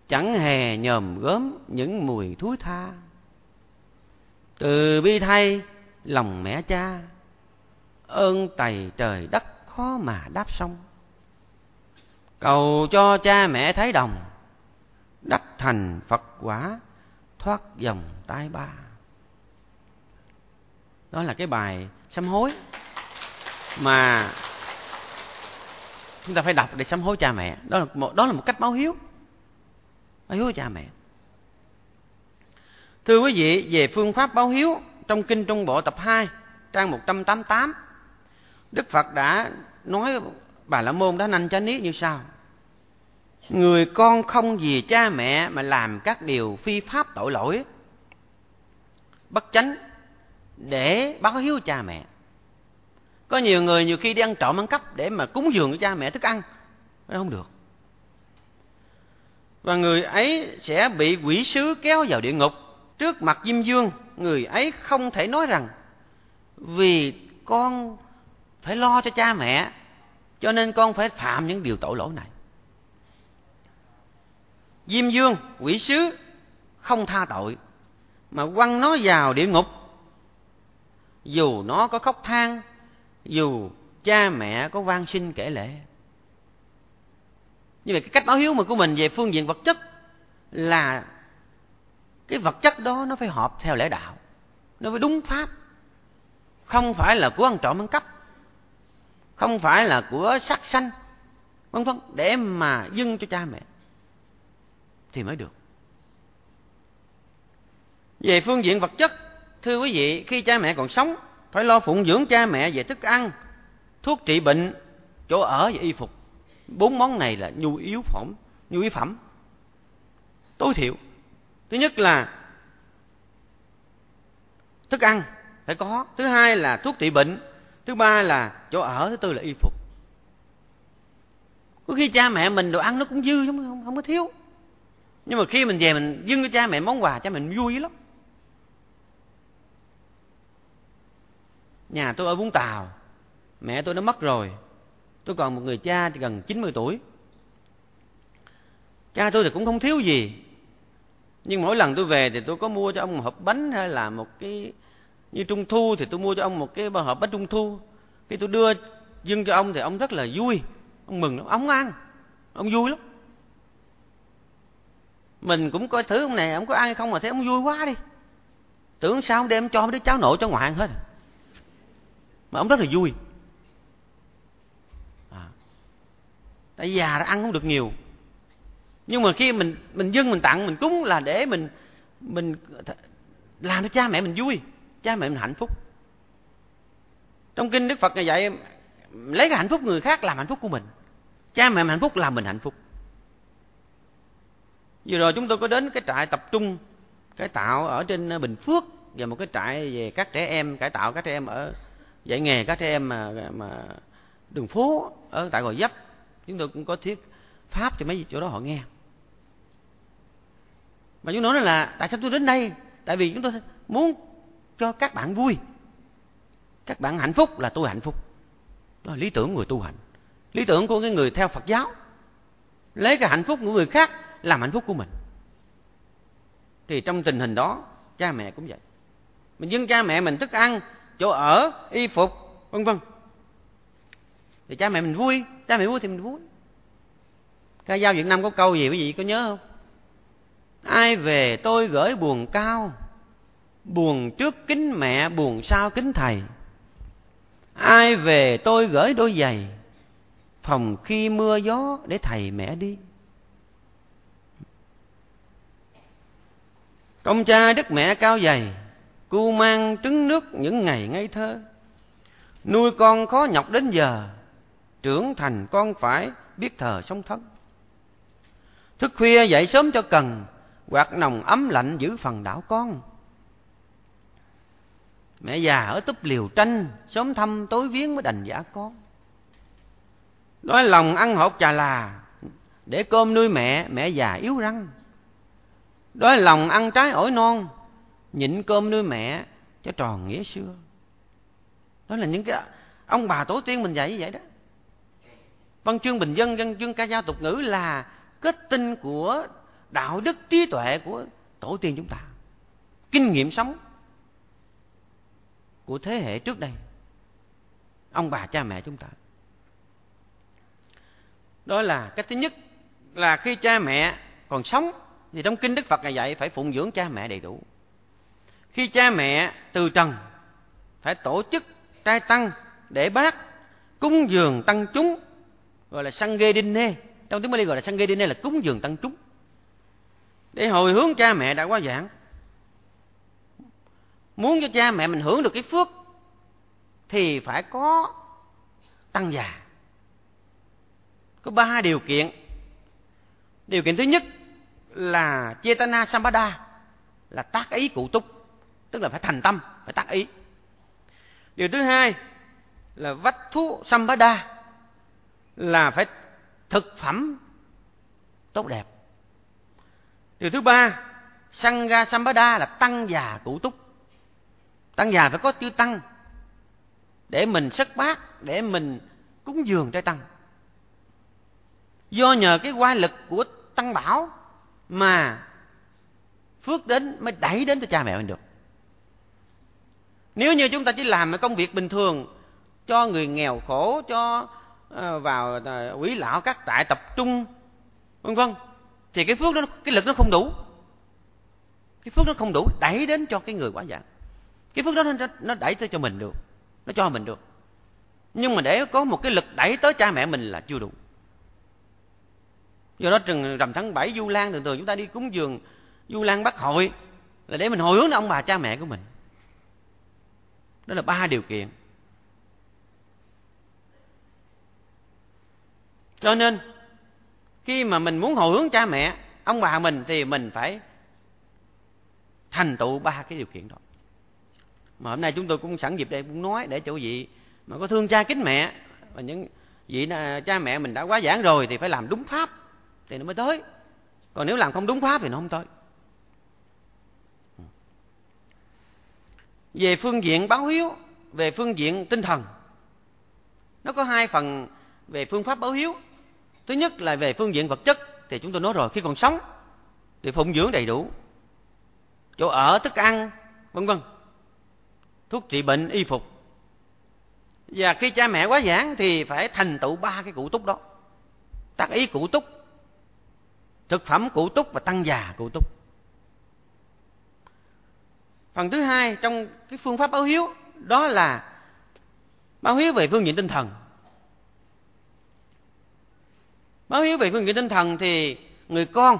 chẳng hề nhòm gớm những mùi thúi tha từ bi thay, lòng mẹ cha, ơn tày trời đất khó mà đáp xong. Cầu cho cha mẹ thấy đồng, đắc thành phật quả, thoát dòng tai ba. Đó là cái bài sám hối mà chúng ta phải đọc để sám hối cha mẹ. Đó là một đó là một cách báo hiếu. Báo hiếu cha mẹ thưa quý vị, về phương pháp báo hiếu trong kinh trung bộ tập 2 trang 188 Đức Phật đã nói, bà la môn đã nanh chánh ý như sau. Người con không vì cha mẹ mà làm các điều phi pháp tội lỗi, bất chánh để báo hiếu cha mẹ. Có nhiều người nhiều khi đi ăn trộm ăn cắp để mà cúng dường cho cha mẹ thức ăn, nó không được. Và người ấy sẽ bị quỷ sứ kéo vào địa ngục trước mặt diêm dương, người ấy không thể nói rằng vì con phải lo cho cha mẹ, cho nên con phải phạm những điều tội lỗi này. Diêm dương, quỷ sứ, không tha tội, mà quăng nó vào địa ngục. Dù nó có khóc than, dù cha mẹ có van xin kể lệ như vậy cái cách báo hiếu mà của mình về phương diện vật chất là cái vật chất đó nó phải hợp theo lễ đạo. Nó phải đúng pháp. Không phải là của ăn trộm ăn cắp. Không phải là của sắc sanh, vân vân, để mà dâng cho cha mẹ. Thì mới được. Về phương diện vật chất, thưa quý vị, khi cha mẹ còn sống, phải lo phụng dưỡng cha mẹ về thức ăn, thuốc trị bệnh, chỗ ở và y phục. Bốn món này là nhu yếu phẩm, nhu yếu phẩm. Tối thiểu thứ nhất là thức ăn phải có. Thứ hai là thuốc trị bệnh. Thứ ba là chỗ ở. Thứ tư là y phục. Có khi cha mẹ mình đồ ăn nó cũng dư, không không có thiếu. Nhưng mà khi mình về mình dâng cho cha mẹ món quà, cha mình vui lắm. Nhà tôi ở vũng tàu, mẹ tôi đã mất rồi. Tôi còn một người cha gần 90 tuổi. Cha tôi thì cũng không thiếu gì nhưng mỗi lần tôi về thì tôi có mua cho ông một hộp bánh hay là một cái, như trung thu thì tôi mua cho ông một cái hộp bánh trung thu. Khi tôi đưa dâng cho ông thì ông rất là vui, ông mừng lắm, ông ăn, ông vui lắm. Mình cũng coi thử ông này, ông có ăn hay không mà thấy ông vui quá đi. Tưởng sao ông đem cho mấy đứa cháu nội cho ngoại ăn hết. Mà ông rất là vui. À. tại già đã ăn không được nhiều nhưng mà khi mình mình dâng, mình tặng, mình cúng là để mình mình làm cho cha mẹ mình vui, cha mẹ mình hạnh phúc. Trong kinh đức phật ngày dạy, lấy cái hạnh phúc người khác làm hạnh phúc của mình. Cha mẹ mình hạnh phúc, làm mình hạnh phúc. Vừa rồi chúng tôi có đến cái trại tập trung, cải tạo ở trên bình phước và một cái trại về các trẻ em, cải tạo các trẻ em ở, dạy nghề các trẻ em mà mà đường phố ở tại gò dấp chúng tôi cũng có thiết pháp cho mấy chỗ đó họ nghe mà chúng nói là, tại sao tôi đến đây? Tại vì chúng tôi muốn cho các bạn vui. Các bạn hạnh phúc là tôi hạnh phúc. Đó là lý tưởng người tu hành. Lý tưởng của cái người theo phật giáo. Lấy cái hạnh phúc của người khác làm hạnh phúc của mình. Thì trong tình hình đó, cha mẹ cũng vậy. Mình dâng cha mẹ mình thức ăn, chỗ ở, y phục, vân vân. Thì cha mẹ mình vui, cha mẹ vui thì mình vui. Ca dao việt nam có câu gì quý vị có nhớ không? Ai về tôi gửi buồn cao, buồn trước kính mẹ, buồn sau kính thầy. Ai về tôi gửi đôi giày, phòng khi mưa gió để thầy mẹ đi. Công cha đức mẹ cao dày, cu mang trứng nước những ngày ngây thơ. Nuôi con khó nhọc đến giờ, trưởng thành con phải biết thờ sống thân. Thức khuya dậy sớm cho cần quạt nồng ấm lạnh giữ phần đảo con. Mẹ già ở túp liều tranh, sớm thăm tối viếng mới đành giả con. Nói lòng ăn hột trà là, để cơm nuôi mẹ mẹ già yếu răng. Đói lòng ăn trái ổi non, nhịn cơm nuôi mẹ cho tròn nghĩa xưa. Đó là những cái ông bà tổ tiên mình dạy như vậy đó. Văn chương bình dân, văn chương ca dao tục ngữ là kết tinh của đạo đức trí tuệ của tổ tiên chúng ta, kinh nghiệm sống của thế hệ trước đây, ông bà cha mẹ chúng ta. Đó là cái thứ nhất là khi cha mẹ còn sống thì trong kinh đức phật ngày dạy phải phụng dưỡng cha mẹ đầy đủ. Khi cha mẹ từ trần, phải tổ chức trai tăng để bác, cúng dường tăng chúng, gọi là sanghe nê trong tiếng Bali gọi là sanghe nê là cúng dường tăng chúng để hồi hướng cha mẹ đã quá giảng. Muốn cho cha mẹ mình hưởng được cái phước, thì phải có tăng già. Có ba điều kiện. Điều kiện thứ nhất là chetana sampada là tác ý cụ túc, tức là phải thành tâm, phải tác ý. Điều thứ hai là vách thú sampada là phải thực phẩm tốt đẹp điều thứ ba sangha sampada là tăng già cụ túc. Tăng già phải có tư tăng để mình sất bát, để mình cúng dường trai tăng. Do nhờ cái quái lực của tăng bảo mà phước đến, mới đẩy đến cho cha mẹ mình được. Nếu như chúng ta chỉ làm cái công việc bình thường, cho người nghèo khổ, cho ờ, vào ờ, quý lão các trại tập trung, vân vân thì cái phước nó cái lực nó không đủ. Cái phước nó không đủ đẩy đến cho cái người quá dạng. Cái phước đó nó, nó đẩy tới cho mình được. Nó cho mình được. Nhưng mà để có một cái lực đẩy tới cha mẹ mình là chưa đủ. Do đó trừng rằm tháng 7 du lan thường thường chúng ta đi cúng dường du lan bắt hội là để mình hồi hướng ông bà cha mẹ của mình. Đó là ba điều kiện. Cho nên khi mà mình muốn hồi hướng cha mẹ, ông bà mình thì mình phải thành tựu ba cái điều kiện đó. Mà hôm nay chúng tôi cũng sẵn dịp đây cũng nói để chỗ vị mà có thương cha kính mẹ và những vị là cha mẹ mình đã quá giảng rồi thì phải làm đúng pháp thì nó mới tới. Còn nếu làm không đúng pháp thì nó không tới. Về phương diện báo hiếu, về phương diện tinh thần, nó có hai phần về phương pháp báo hiếu thứ nhất là về phương diện vật chất, thì chúng tôi nói rồi, khi còn sống, thì phụng dưỡng đầy đủ. Chỗ ở, thức ăn, vân vân. Thuốc trị bệnh, y phục. Và khi cha mẹ quá giảng thì phải thành tựu ba cái cụ túc đó. Tác ý cụ túc, thực phẩm cụ túc và tăng già cụ túc. Phần thứ hai trong cái phương pháp báo hiếu, đó là báo hiếu về phương diện tinh thần báo hiếu về phương diện tinh thần thì người con,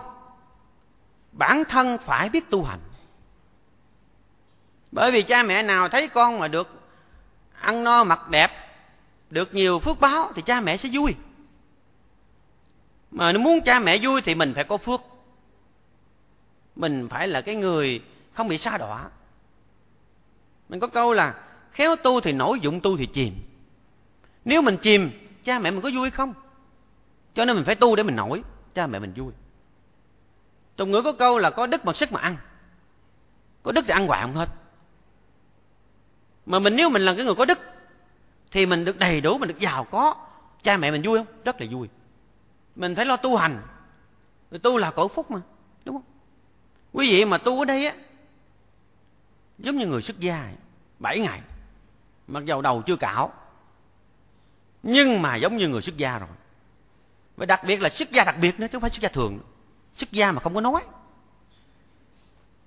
bản thân phải biết tu hành. Bởi vì cha mẹ nào thấy con mà được ăn no mặc đẹp, được nhiều phước báo thì cha mẹ sẽ vui. Mà nếu muốn cha mẹ vui thì mình phải có phước. Mình phải là cái người không bị sa đọa. Mình có câu là, khéo tu thì nổi dụng tu thì chìm. Nếu mình chìm, cha mẹ mình có vui không? Cho nên mình phải tu để mình nổi. Cha mẹ mình vui. Tục ngữ có câu là có đức mà sức mà ăn. Có đức thì ăn hoài không hết. Mà mình nếu mình là cái người có đức, thì mình được đầy đủ, mình được giàu có. Cha mẹ mình vui không? Rất là vui. Mình phải lo tu hành. Rồi tu là cổ phúc mà, đúng không? Quý vị mà tu ở đây á, giống như người xuất gia bảy ngày. Mặc dầu đầu chưa cạo, nhưng mà giống như người xuất gia rồi và đặc biệt là xuất gia đặc biệt nữa, chứ không phải xuất gia thường xuất gia mà không có nói.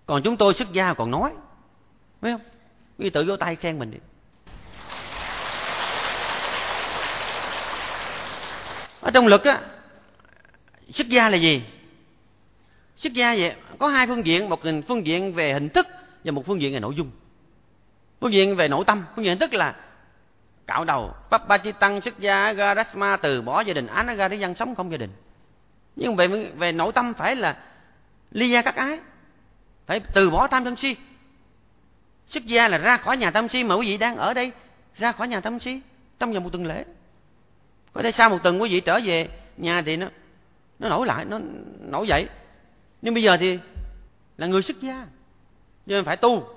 Còn chúng tôi xuất gia còn nói. Phải không? Quý tự vô tay khen mình đi. Ở trong lực á, xuất gia là gì? Xuất gia vậy, có hai phương diện, một phương diện về hình thức và một phương diện về nội dung. Phương diện về nội tâm, phương diện hình thức là cạo đầu. Papa Chi Tăng xuất gia Garasma từ bỏ gia đình. Án ra để dân sống không gia đình. Nhưng về về nội tâm phải là ly gia các ái. Phải từ bỏ tham sân si. Xuất gia là ra khỏi nhà tâm si. Mà quý vị đang ở đây, ra khỏi nhà tâm si, trong vòng một tuần lễ. Có thể sau một tuần quý vị trở về nhà thì nó nó nổi lại, nó nổi dậy. Nhưng bây giờ thì là người xuất gia. Nhưng nên phải tu.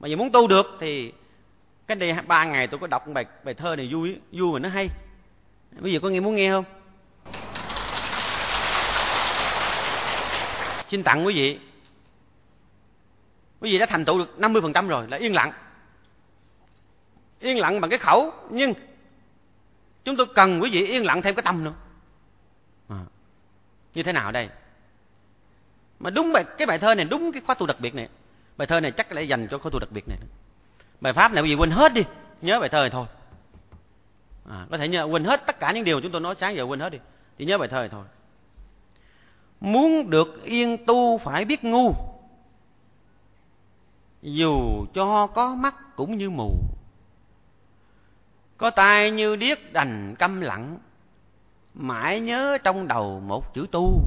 Mà giờ muốn tu được thì cái đây ba ngày tôi có đọc bài bài thơ này vui vui mà nó hay. Bây giờ có nghe muốn nghe không? Xin tặng quý vị. Quý vị đã thành tựu được 50% rồi, là yên lặng. Yên lặng bằng cái khẩu, nhưng chúng tôi cần quý vị yên lặng thêm cái tâm nữa. À. như thế nào đây? Mà đúng bài, cái bài thơ này đúng cái khóa tu đặc biệt này. Bài thơ này chắc lại dành cho khóa tu đặc biệt này bài pháp này quý vị quên hết đi nhớ bài thơ này thôi. À, có thể nhớ quên hết tất cả những điều chúng tôi nói sáng giờ quên hết đi chỉ nhớ bài thơ này thôi. Muốn được yên tu phải biết ngu dù cho có mắt cũng như mù. Có tai như điếc đành câm lặng mãi nhớ trong đầu một chữ tu.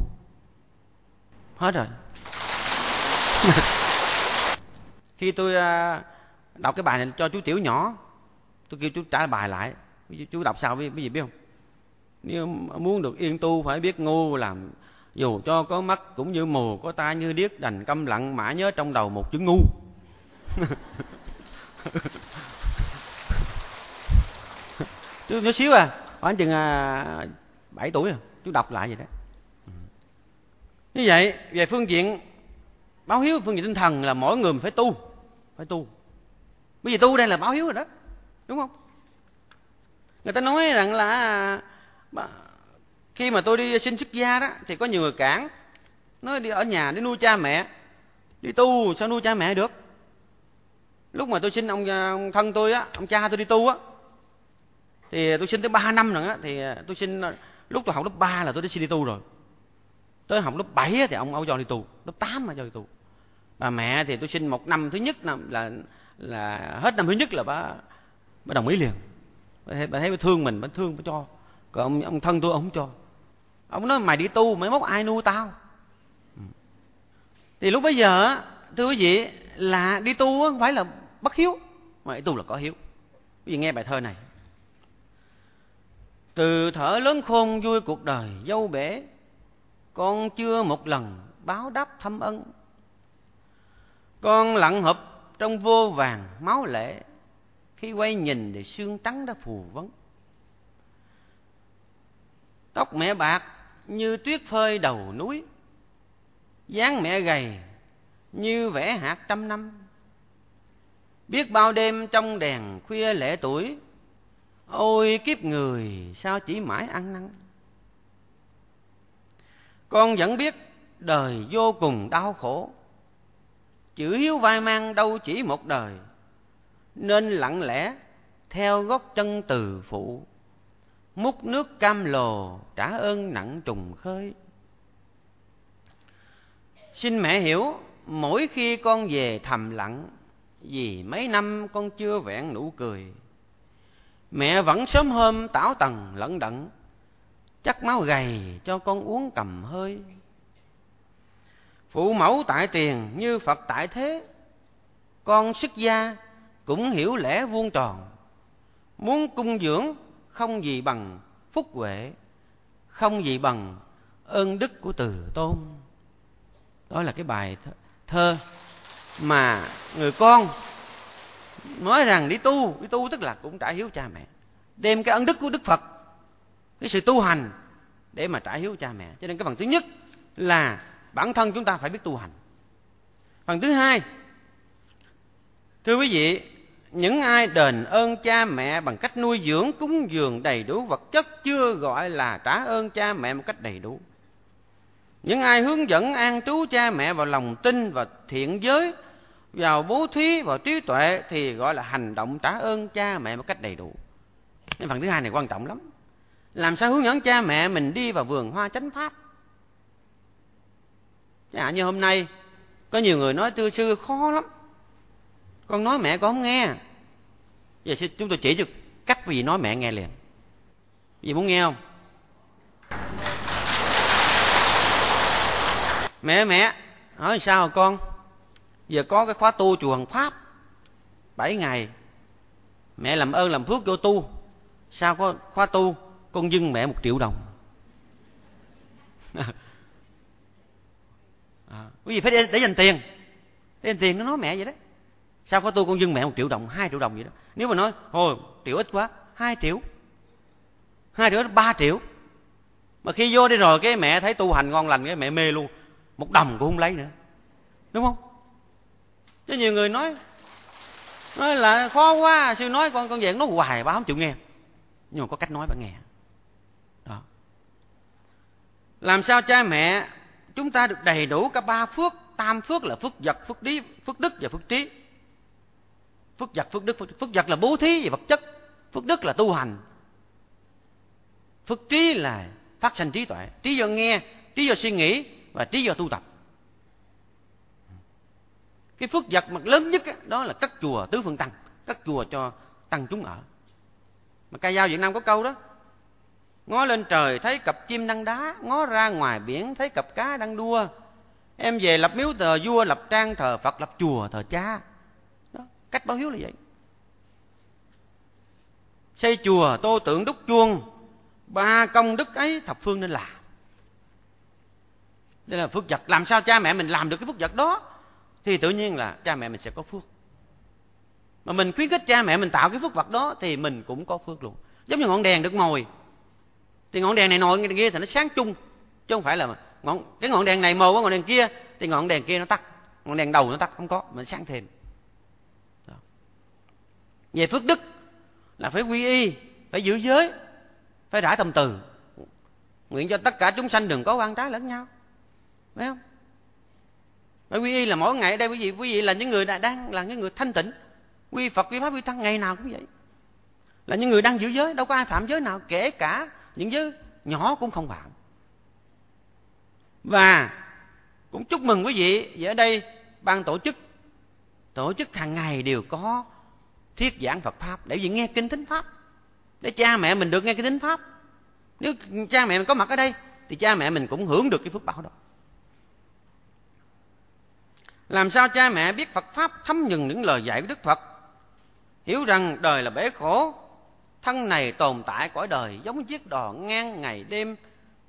Hết rồi. Khi tôi à, đọc cái bài này cho chú tiểu nhỏ. Tôi kêu chú trả bài lại. Chú đọc sao với cái gì biết không? Nếu muốn được yên tu phải biết ngu làm. Dù cho có mắt cũng như mù có tai như điếc đành câm lặng mãi nhớ trong đầu một chữ ngu. Chú nhỏ xíu à khoảng chừng à, 7 tuổi à chú đọc lại vậy đó. Như vậy về phương diện báo hiếu phương diện tinh thần là mỗi người phải tu phải tu bởi vì tu đây là báo hiếu rồi đó. Đúng không? Người ta nói rằng là khi mà tôi đi xin xuất gia đó thì có nhiều người cản. Nói đi ở nhà để nuôi cha mẹ. Đi tu sao nuôi cha mẹ được? Lúc mà tôi xin ông, ông thân tôi á ông cha tôi đi tu á thì tôi xin tới 3 năm rồi á thì tôi xin lúc tôi học lớp 3 là tôi đã xin đi tu rồi. Tới học lớp 7 thì ông ông cho đi tu lớp 8 mà cho đi tu. Bà mẹ thì tôi xin một năm thứ nhất là, là là hết năm thứ nhất là bà bà đồng ý liền. Bà thấy bà, thấy bà thương mình bà thương bà cho. Còn ông, ông thân tôi ông không cho. Ông nói mày đi tu mày mốt ai nuôi tao? Ừ. Thì lúc bây giờ thưa quý vị là đi tu không phải là bất hiếu mà đi tu là có hiếu. Quý vị nghe bài thơ này. Từ thở lớn khôn vui cuộc đời dâu bể con chưa một lần báo đáp thâm ân. Con lặng hợp trong vô vàng máu lệ khi quay nhìn thì xương trắng đã phù vấn. Tóc mẹ bạc như tuyết phơi đầu núi, dáng mẹ gầy như vẽ hạt trăm năm. Biết bao đêm trong đèn khuya lễ tuổi, ôi kiếp người sao chỉ mãi ăn năn. Con vẫn biết đời vô cùng đau khổ chữ hiếu vai mang đâu chỉ một đời, nên lặng lẽ theo gót chân từ phụ. Múc nước cam lồ, trả ơn nặng trùng khơi. Xin mẹ hiểu, mỗi khi con về thầm lặng, vì mấy năm con chưa vẹn nụ cười, mẹ vẫn sớm hôm tảo tần lẫn đận chắc máu gầy cho con uống cầm hơi phụ mẫu tại tiền như phật tại thế. Con xuất gia cũng hiểu lẽ vuông tròn. Muốn cung dưỡng không gì bằng phúc huệ, không gì bằng ơn đức của từ tôn. Đó là cái bài thơ mà người con nói rằng đi tu đi tu tức là cũng trả hiếu cha mẹ, đem cái ân đức của đức phật, cái sự tu hành để mà trả hiếu cha mẹ. Cho nên cái phần thứ nhất là bản thân chúng ta phải biết tu hành. Phần thứ hai, thưa quý vị, những ai đền ơn cha mẹ bằng cách nuôi dưỡng cúng dường đầy đủ vật chất chưa gọi là trả ơn cha mẹ một cách đầy đủ. Những ai hướng dẫn an trú cha mẹ vào lòng tin và thiện giới, vào bố thí và trí tuệ thì gọi là hành động trả ơn cha mẹ một cách đầy đủ. Cái phần thứ hai này quan trọng lắm. Làm sao hướng dẫn cha mẹ mình đi vào vườn hoa chánh pháp? Chẳng hạn như hôm nay, có nhiều người nói thưa sư khó lắm. Con nói mẹ con không nghe. Giờ chúng tôi chỉ cho cách vì nói mẹ nghe liền. Vì muốn nghe không? Mẹ mẹ, hỏi sao con? Giờ có cái khóa tu chùa Hằng Pháp. Bảy ngày, mẹ làm ơn làm phước vô tu. Sao có khóa tu, con dưng mẹ một triệu đồng. quý vị phải để, để dành tiền. Để dành tiền nó nói mẹ vậy đấy sao có tôi con dưng mẹ một triệu đồng hai triệu đồng vậy đó? Nếu mà nói thôi triệu ít quá hai triệu. Hai triệu ba triệu. Mà khi vô đi rồi cái mẹ thấy tu hành ngon lành cái mẹ mê luôn. Một đồng cũng không lấy nữa. Đúng không? Chứ nhiều người nói nói là khó quá sư nói con con về nó hoài bà không chịu nghe. Nhưng mà có cách nói bà nghe. Đó. Làm sao cha mẹ chúng ta được đầy đủ cả ba phước. Tam phước là phước vật phước đí phước đức và phước trí. Phước vật phước đức phước, phước vật là bố thí về vật chất. Phước đức là tu hành. Phước trí là phát sanh trí tuệ. Trí do nghe trí do suy nghĩ và trí do tu tập. Cái phước vật mặt lớn nhất đó là cất chùa tứ phương tăng cất chùa cho tăng chúng ở. Mà ca dao việt nam có câu đó ngó lên trời thấy cặp chim đang đá, ngó ra ngoài biển thấy cặp cá đang đua. Em về lập miếu thờ vua, lập trang thờ phật, lập chùa thờ cha. Đó, cách báo hiếu là vậy. Xây chùa, tô tượng đúc chuông. Ba công đức ấy thập phương nên làm. Đây là phước vật. Làm sao cha mẹ mình làm được cái phước vật đó? Thì tự nhiên là cha mẹ mình sẽ có phước. Mà mình khuyến khích cha mẹ mình tạo cái phước vật đó thì mình cũng có phước luôn. Giống như ngọn đèn được mồi thì ngọn đèn này nồi cái kia thì nó sáng chung, chứ không phải là ngọn, cái ngọn đèn này mờ qua ngọn đèn kia, thì ngọn đèn kia nó tắt, ngọn đèn đầu nó tắt, không có mình sáng thêm. Đó. về phước đức là phải quy y, phải giữ giới, phải rải tâm từ. Nguyện cho tất cả chúng sanh đừng có quan trái lẫn nhau. Phải không? Phải quy y là mỗi ngày ở đây quý vị quý vị là những người đang, là những người thanh tịnh. Quy phật, quy pháp, quy tăng, ngày nào cũng vậy. Là những người đang giữ giới, đâu có ai phạm giới nào, kể cả những giới nhỏ cũng không phạm. Và cũng chúc mừng quý vị, vì ở đây ban tổ chức tổ chức hàng ngày đều có thuyết giảng Phật pháp, để vì nghe kinh thính pháp, để cha mẹ mình được nghe kinh thính pháp. Nếu cha mẹ mình có mặt ở đây, thì cha mẹ mình cũng hưởng được cái phước báo đó. Làm sao cha mẹ biết Phật pháp thấm nhuần những lời dạy của Đức Phật? Hiểu rằng đời là bể khổ thân này tồn tại cõi đời giống chiếc đò ngang ngày đêm,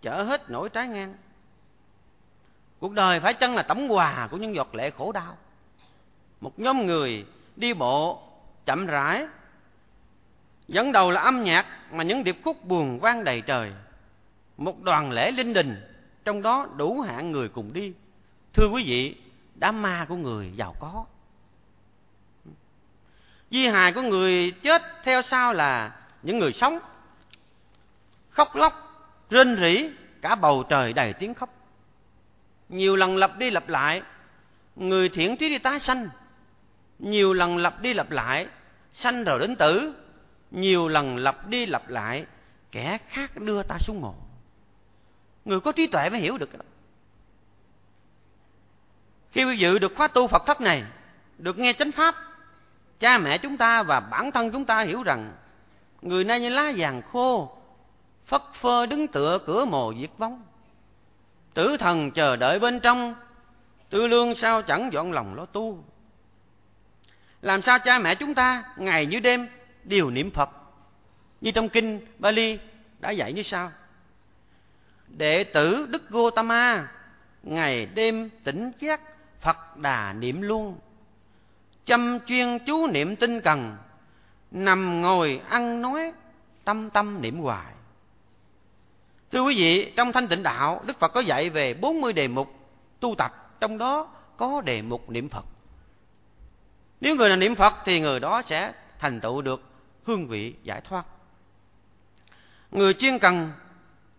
chở hết nỗi trái ngang. Cuộc đời phải chăng là tấm quà của những giọt lệ khổ đau? Một nhóm người đi bộ chậm rãi, dẫn đầu là âm nhạc mà những điệp khúc buồn vang đầy trời. Một đoàn lễ linh đình, trong đó đủ hạng người cùng đi. Thưa quý vị, đám ma của người giàu có. Di hài của người chết theo sau là những người sống, khóc lóc, rên rỉ, cả bầu trời đầy tiếng khóc. Nhiều lần lặp đi lặp lại, người thiện trí đi tái sanh. Nhiều lần lặp đi lặp lại, sanh rồi đến tử. Nhiều lần lặp đi lặp lại, kẻ khác đưa ta xuống mộ người có trí tuệ mới hiểu được cái đó. Khi quý được khóa tu phật thất này, được nghe chánh pháp, cha mẹ chúng ta và bản thân chúng ta hiểu rằng người nay như lá vàng khô, phất phơ đứng tựa cửa mồ diệt vong. Tử thần chờ đợi bên trong, tư lương sao chẳng dọn lòng lo tu. Làm sao cha mẹ chúng ta ngày như đêm đều niệm phật? Như trong kinh bali đã dạy như sau. Đệ tử đức gotama, ngày đêm tỉnh giác phật đà niệm luôn. Chăm chuyên chú niệm tinh cần nằm ngồi ăn nói, tâm tâm niệm hoài. Thưa quý vị, trong thanh tịnh đạo, đức phật có dạy về 40 đề mục tu tập. Trong đó có đề mục niệm phật. Nếu người nào niệm phật thì người đó sẽ thành tựu được hương vị giải thoát. Người chuyên cần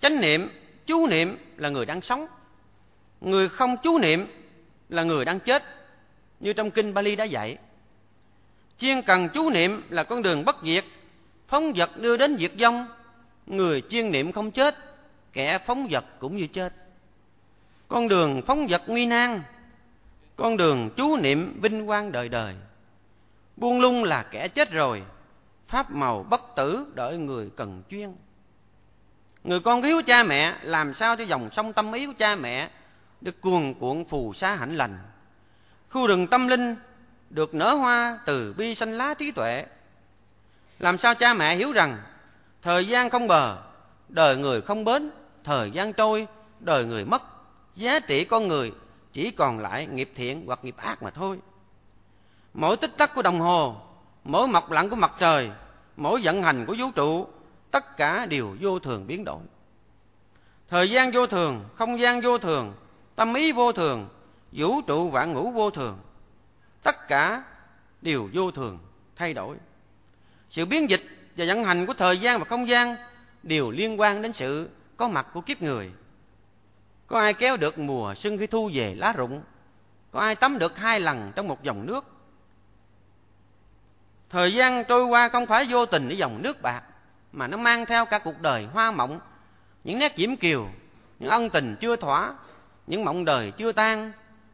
chánh niệm, chú niệm là người đang sống. Người không chú niệm là người đang chết. Như trong kinh Bali đã dạy chuyên cần chú niệm là con đường bất diệt. Phóng vật đưa đến diệt vong, người chuyên niệm không chết, kẻ phóng vật cũng như chết. Con đường phóng vật nguy nan, con đường chú niệm vinh quang đời đời. Buông lung là kẻ chết rồi, pháp màu bất tử đợi người cần chuyên. Người con hiếu cha mẹ, làm sao cho dòng sông tâm ý của cha mẹ, được cuồn cuộn phù sa hạnh lành. Khu rừng tâm linh được nở hoa từ bi xanh lá trí tuệ. Làm sao cha mẹ hiểu rằng thời gian không bờ, đời người không bến, thời gian trôi, đời người mất, giá trị con người chỉ còn lại nghiệp thiện hoặc nghiệp ác mà thôi. Mỗi tích tắc của đồng hồ, mỗi mọc lặn của mặt trời, mỗi vận hành của vũ trụ, tất cả đều vô thường biến đổi. Thời gian vô thường, không gian vô thường, tâm ý vô thường, vũ trụ vạn ngũ vô thường tất cả đều vô thường, thay đổi. Sự biến dịch và vận hành của thời gian và không gian đều liên quan đến sự có mặt của kiếp người. Có ai kéo được mùa xuân khi thu về lá rụng? Có ai tắm được hai lần trong một dòng nước? Thời gian trôi qua không phải vô tình ở dòng nước bạc, mà nó mang theo cả cuộc đời hoa mộng, những nét diễm kiều, những ân tình chưa thỏa, những mộng đời chưa tan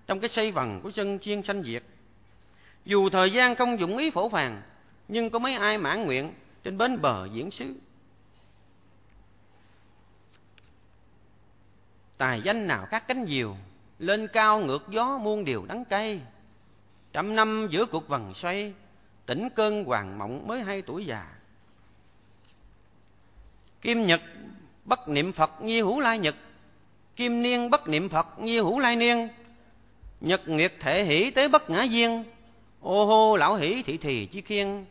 trong cái xây vần của chân chiên sanh diệt dù thời gian công dụng ý phổ phàng, nhưng có mấy ai mãn nguyện trên bến bờ diễn xứ. Tài danh nào khác cánh diều, lên cao ngược gió muôn điều đắng cay. Trăm năm giữa cuộc vần xoay, tỉnh cơn hoàng mộng mới hai tuổi già. Kim nhật bất niệm phật nhi hữu lai nhật. Kim niên bất niệm phật nhi hữu lai niên. Nhật nguyệt thể hỷ tế bất ngã duyên ô hô, lão hỷ thị thì chi khiên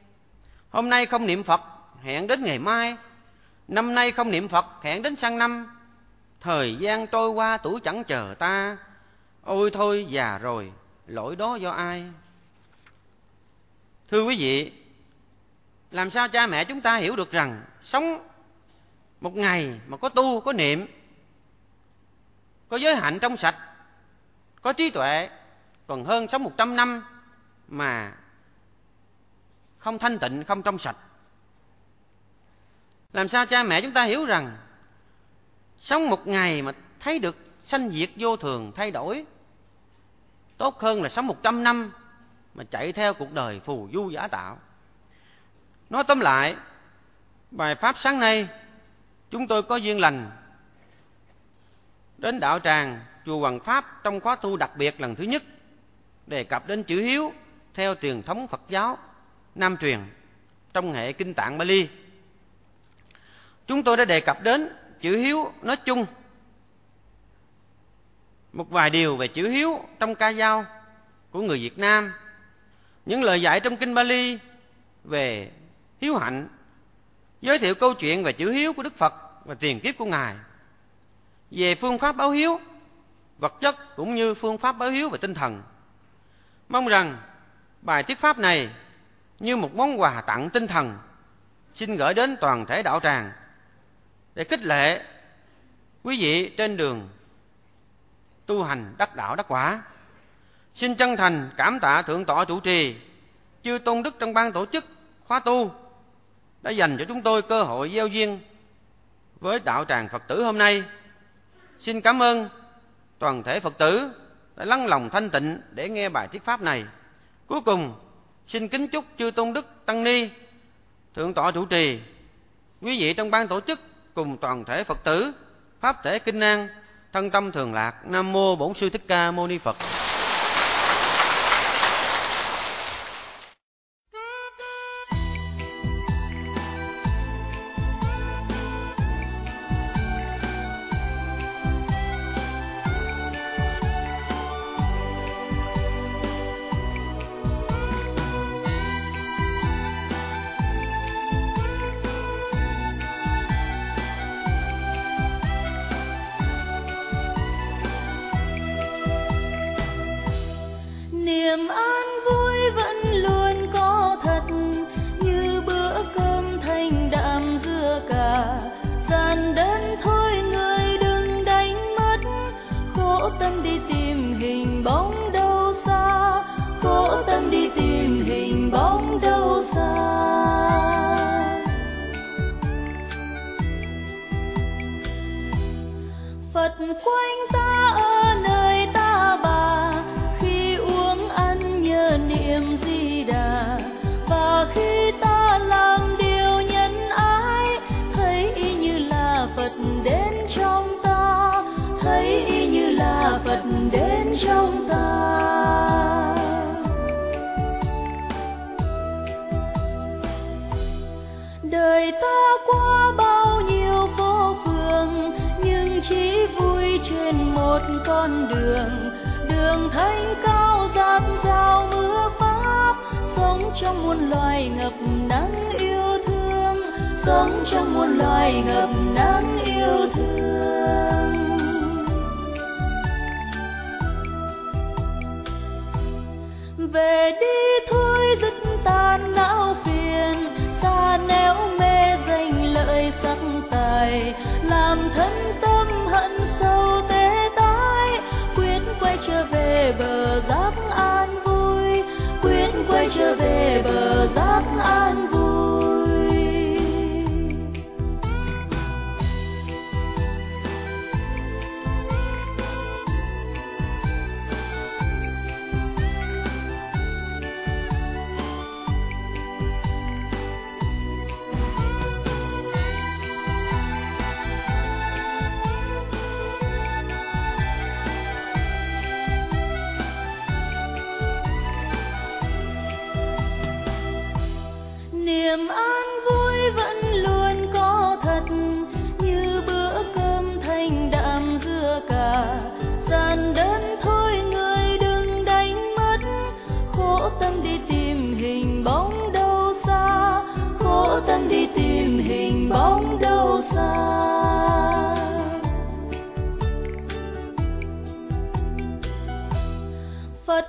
hôm nay không niệm phật, hẹn đến ngày mai. Năm nay không niệm phật, hẹn đến sang năm. Thời gian trôi qua, tuổi chẳng chờ ta. Ôi thôi, già rồi, lỗi đó do ai? Thưa quý vị, làm sao cha mẹ chúng ta hiểu được rằng sống một ngày mà có tu, có niệm, có giới hạnh trong sạch, có trí tuệ, còn hơn sống một trăm năm mà không thanh tịnh, không trong sạch. Làm sao cha mẹ chúng ta hiểu rằng sống một ngày mà thấy được sanh diệt vô thường, thay đổi, tốt hơn là sống một trăm năm mà chạy theo cuộc đời phù du giả tạo. Nói tóm lại, bài pháp sáng nay, chúng tôi có duyên lành đến đạo tràng chùa Hoàng Pháp trong khóa tu đặc biệt lần thứ nhất, đề cập đến chữ hiếu theo truyền thống Phật giáo Nam truyền trong hệ kinh tạng Bali. Chúng tôi đã đề cập đến chữ hiếu nói chung một vài điều về chữ hiếu trong ca dao của người Việt Nam, những lời dạy trong kinh Bali về hiếu hạnh, giới thiệu câu chuyện về chữ hiếu của Đức Phật và tiền kiếp của Ngài, về phương pháp báo hiếu, vật chất cũng như phương pháp báo hiếu về tinh thần mong rằng bài thuyết pháp này như một món quà tặng tinh thần, xin gửi đến toàn thể đạo tràng. Để khích lệ quý vị trên đường tu hành đắc đạo đắc quả, xin chân thành cảm tạ thượng tọa chủ trì, chư tôn đức trong ban tổ chức, khóa tu, đã dành cho chúng tôi cơ hội gieo duyên với đạo tràng phật tử hôm nay. Xin cảm ơn toàn thể phật tử đã lắng lòng thanh tịnh để nghe bài thuyết pháp này cuối cùng, xin kính chúc chư tôn đức tăng ni, thượng tọa chủ trì, quý vị trong ban tổ chức cùng toàn thể phật tử, pháp thể kinh an, thân tâm thường lạc nam mô bổn sư thích ca mâu ni phật.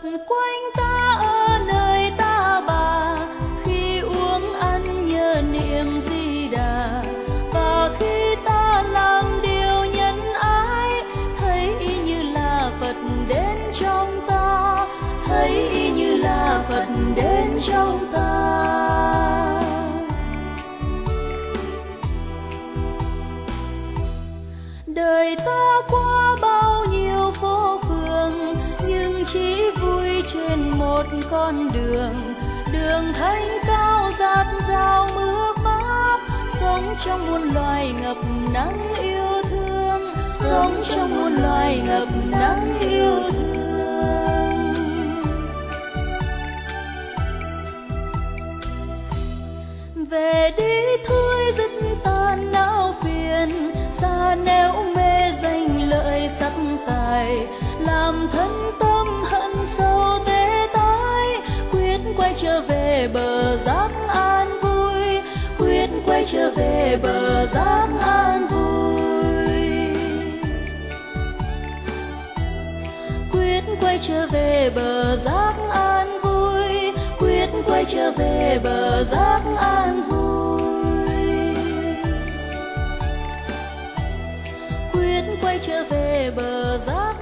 Phật một con đường đường thánh cao dạt dào mưa pháp, sống trong muôn loài ngập nắng yêu thương, sống trong muôn loài ngập nắng yêu thương. Về đi thôi dứt tan não phiền, xa nẻo mê danh lợi sắc tài, làm thân quay trở về bờ giác an vui. Quyết quay trở về bờ giác an vui. Quyết quay trở về bờ giác an vui. Quyết quay trở về bờ giác an vui. Quyết quay trở về bờ giác